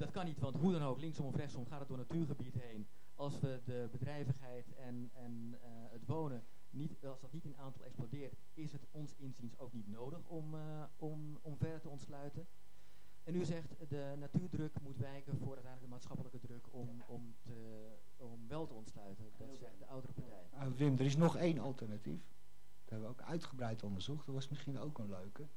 dat kan niet, want hoe dan ook, linksom of rechtsom gaat het door natuurgebied heen. Als we de bedrijvigheid en, en eh, het wonen niet, als dat niet in aantal explodeert, is het ons inziens ook niet nodig om, eh, om, om verder te ontsluiten. En u zegt de natuurdruk moet wijken voor uiteindelijk de maatschappelijke druk om, om, te, om wel te ontsluiten. Dat zegt de oudere partij. Ah, Wim, er is nog één alternatief. Dat hebben we ook uitgebreid onderzocht. Dat was misschien ook een leuke.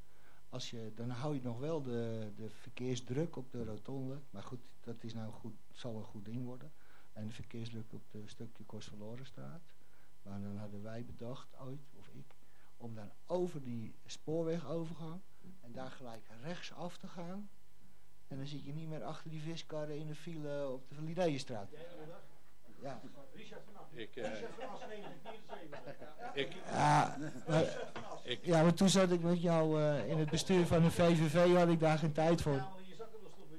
Als je, dan hou je nog wel de, de verkeersdruk op de rotonde. Maar goed, dat is nou goed, zal een goed ding worden. En de verkeersdruk op het stukje Kostverlorenstraat. Maar dan hadden wij bedacht, ooit, om dan over die spoorwegovergang en daar gelijk rechts af te gaan. En dan zit je niet meer achter die viskarren in de file op de Lideestraat. Ja. Ik, eh, ik, Ja, maar, ik, ja, maar toen zat ik met jou eh, in het bestuur van de VVV, had ik daar geen tijd voor.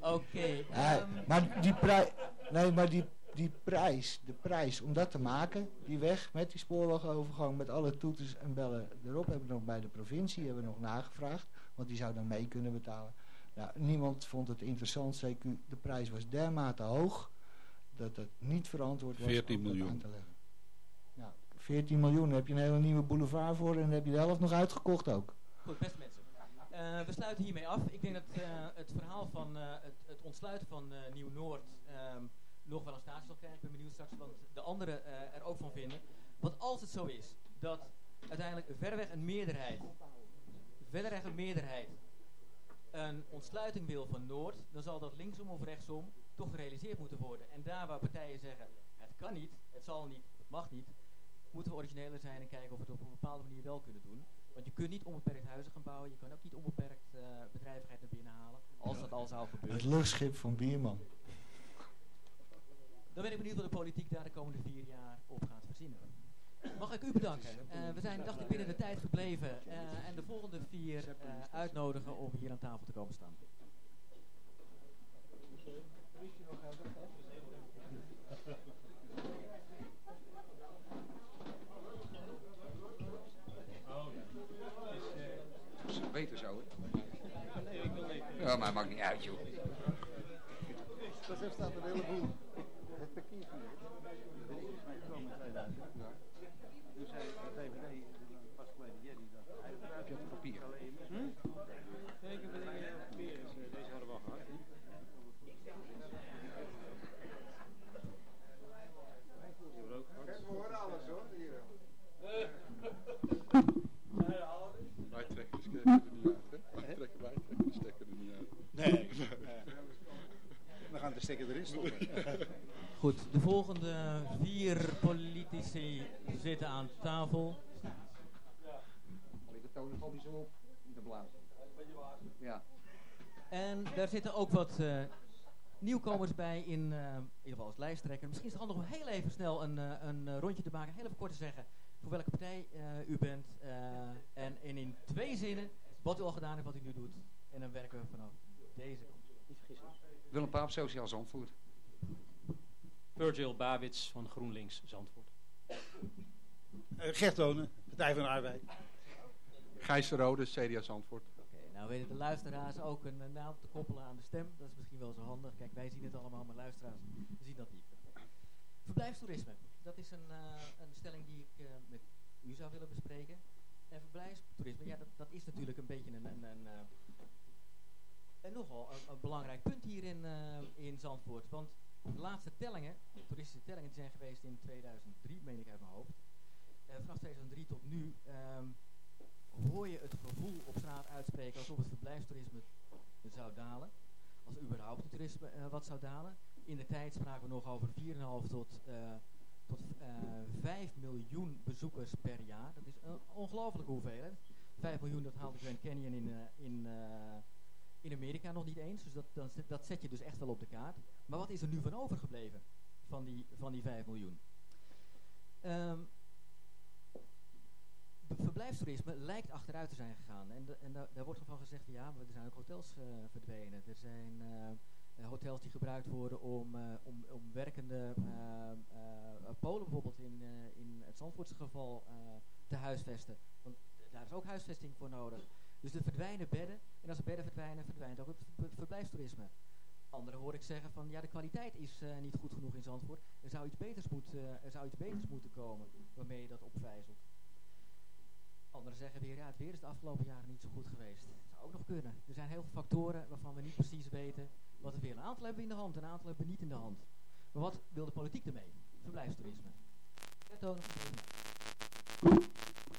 Oké. Ja, ehm, maar die prijs, nee, maar die, die prijs, de prijs om dat te maken, die weg met die spoorwegovergang, met alle toeters en bellen erop, hebben we nog bij de provincie hebben we nog nagevraagd, want die zou dan mee kunnen betalen. Nou, niemand vond het interessant, zeker de prijs was dermate hoog, dat het niet verantwoord was 14 om dat miljoen. aan te leggen. Nou, 14 miljoen, daar heb je een hele nieuwe boulevard voor en dan heb je de helft nog uitgekocht ook. Goed, beste mensen. Eh, we sluiten hiermee af. Ik denk dat eh, het verhaal van eh, het, het ontsluiten van eh, Nieuw-Noord ehm, nog wel een status zal krijgen. Ik ben benieuwd straks wat de anderen eh, er ook van vinden. Want als het zo is dat uiteindelijk verreweg een meerderheid, verreweg een meerderheid een ontsluiting wil van Noord, dan zal dat linksom of rechtsom toch gerealiseerd moeten worden. En daar waar partijen zeggen, het kan niet, het zal niet, het mag niet, moeten we origineler zijn en kijken of we het op een bepaalde manier wel kunnen doen. Want je kunt niet onbeperkt huizen gaan bouwen, je kan ook niet onbeperkt eh, bedrijvigheid naar binnen halen, als dat al zou gebeuren. Het luchtschip van Bierman. Dan ben ik benieuwd wat de politiek daar de komende vier jaar op gaat verzinnen. Mag ik u bedanken. Eh, we zijn, dacht ik, binnen de tijd gebleven. eh, en de volgende vier eh, uitnodigen om hier aan tafel te komen staan. Beter hè? Ja, maar maakt niet uit, joh. Dat staat een heleboel. Het parkeervuur. Dat is mij gekomen in 2000. Ja. Toen zei de VVD, pas geleden Jerry, dat hij eruit Je hebt papier. Hm? Kijk, ik heb een eh, papier. dus, eh, Deze hadden we al gehad. Die hebben we ook gehad. Kijk, we horen alles hoor. Hier. wij trekken de stekker er niet uit, hè? Wij trekken, wij trekken de stekker er niet uit. Nee. We gaan de stekker erin stoppen. Goed, de volgende vier politici zitten aan tafel. De tonen valt niet zo op. De. Ja. En daar zitten ook wat eh, nieuwkomers bij, in, eh, in ieder geval als lijsttrekker. Misschien is het handig om heel even snel een, eh, een rondje te maken, heel even kort te zeggen voor welke partij eh, u bent. eh, en, en in twee zinnen wat u al gedaan heeft, wat u nu doet. En dan werken we vanaf deze kant. Niet vergissen. Willem Paap, Sociaal Zandvoort. Virgil Babits van GroenLinks Zandvoort. Uh, Gert Tonen, Partij van de Arbeid. Gijs de Rode, CDA Zandvoort. Oké, nou weten de luisteraars ook een, naam te koppelen aan de stem. Dat is misschien wel zo handig. Kijk, wij zien het allemaal, maar luisteraars zien dat niet. Verblijfstoerisme. Dat is een, eh, een stelling die ik eh, met u zou willen bespreken. En verblijfstoerisme, ja, dat, dat is natuurlijk een beetje een, een, een, een nogal een, belangrijk punt hier in, eh, in Zandvoort. Want de laatste tellingen, toeristische tellingen, die zijn geweest in 2003, meen ik uit mijn hoofd. Eh, vanaf 2003 tot nu ehm, hoor je het gevoel op straat uitspreken alsof het verblijfstoerisme zou dalen. Als überhaupt het toerisme eh, wat zou dalen. In de tijd spraken we nog over 4,5 tot, tot eh 5 miljoen bezoekers per jaar. Dat is een ongelofelijke hoeveelheid. 5 miljoen, dat haalt de Grand Canyon in, in, in Amerika nog niet eens. Dus dat, dat zet je dus echt wel op de kaart. Maar wat is er nu van overgebleven van die, van die 5 miljoen? De verblijfstoerisme lijkt achteruit te zijn gegaan. En, en da- daar wordt van gezegd, ja, maar er zijn ook hotels eh, verdwenen. Er zijn eh, eh, hotels die gebruikt worden om, om, om werkende Polen bijvoorbeeld in, in het Zandvoortse geval te huisvesten. Want daar is ook huisvesting voor nodig. Dus er verdwijnen bedden. En als er bedden verdwijnen, verdwijnt ook het ver- verblijfstoerisme. Anderen hoor ik zeggen van ja, de kwaliteit is eh, niet goed genoeg in Zandvoort. Er zou iets beters, moet, eh, er zou iets beters moeten komen waarmee je dat opvijzelt. Anderen zeggen weer, ja, het weer is de afgelopen jaren niet zo goed geweest. Dat zou ook nog kunnen. Er zijn heel veel factoren waarvan we niet precies weten wat we willen. Een aantal hebben we in de hand, een aantal hebben we niet in de hand. Maar wat wil de politiek ermee? Verblijfstoerisme.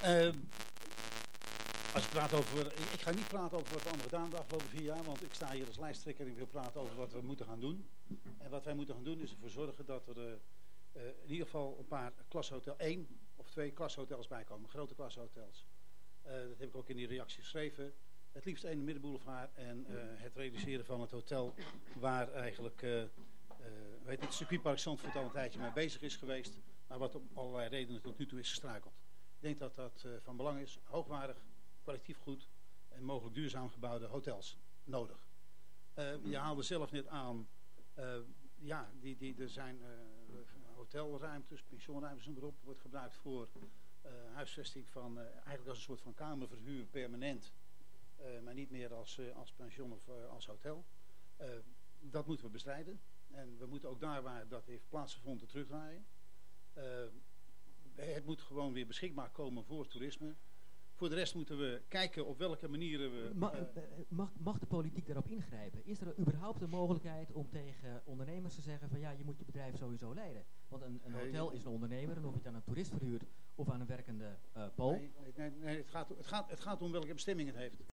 Eh, als ik praat over, ik ga niet praten over wat we allemaal gedaan de afgelopen vier jaar, want ik sta hier als lijsttrekker en ik wil praten over wat we moeten gaan doen. En wat wij moeten gaan doen is ervoor zorgen dat er eh, eh, in ieder geval een paar klashotels, één of twee klashotels bijkomen, grote klashotels. Eh, dat heb ik ook in die reactie geschreven. Het liefst één Middenboulevard en het realiseren van het hotel waar eigenlijk weet het circuitpark Zandvoort al een tijdje mee bezig is geweest, maar wat om allerlei redenen tot nu toe is gestruikeld. Ik denk dat dat van belang is, hoogwaardig, kwalitatief goed en mogelijk duurzaam gebouwde hotels nodig. Eh, je haalde zelf net aan, eh, ja, die, die, er zijn eh, hotelruimtes, pensioenruimtes, noem maar op, wordt gebruikt voor huisvesting van, eigenlijk als een soort van kamerverhuur permanent, maar niet meer als, als pension of als hotel. Dat moeten we bestrijden en we moeten ook daar waar dat heeft plaatsgevonden terugdraaien. Het moet gewoon weer beschikbaar komen voor toerisme. Voor de rest moeten we kijken op welke manieren we... Ma- eh, eh, mag, mag de politiek daarop ingrijpen? Is er überhaupt een mogelijkheid om tegen ondernemers te zeggen van ja, je moet je bedrijf sowieso leiden? Want een, een hotel is een ondernemer en of je het aan een toerist verhuurt of aan een werkende eh Pool. nee, nee, nee, nee, het, gaat, het, gaat, het gaat om welke bestemming het heeft.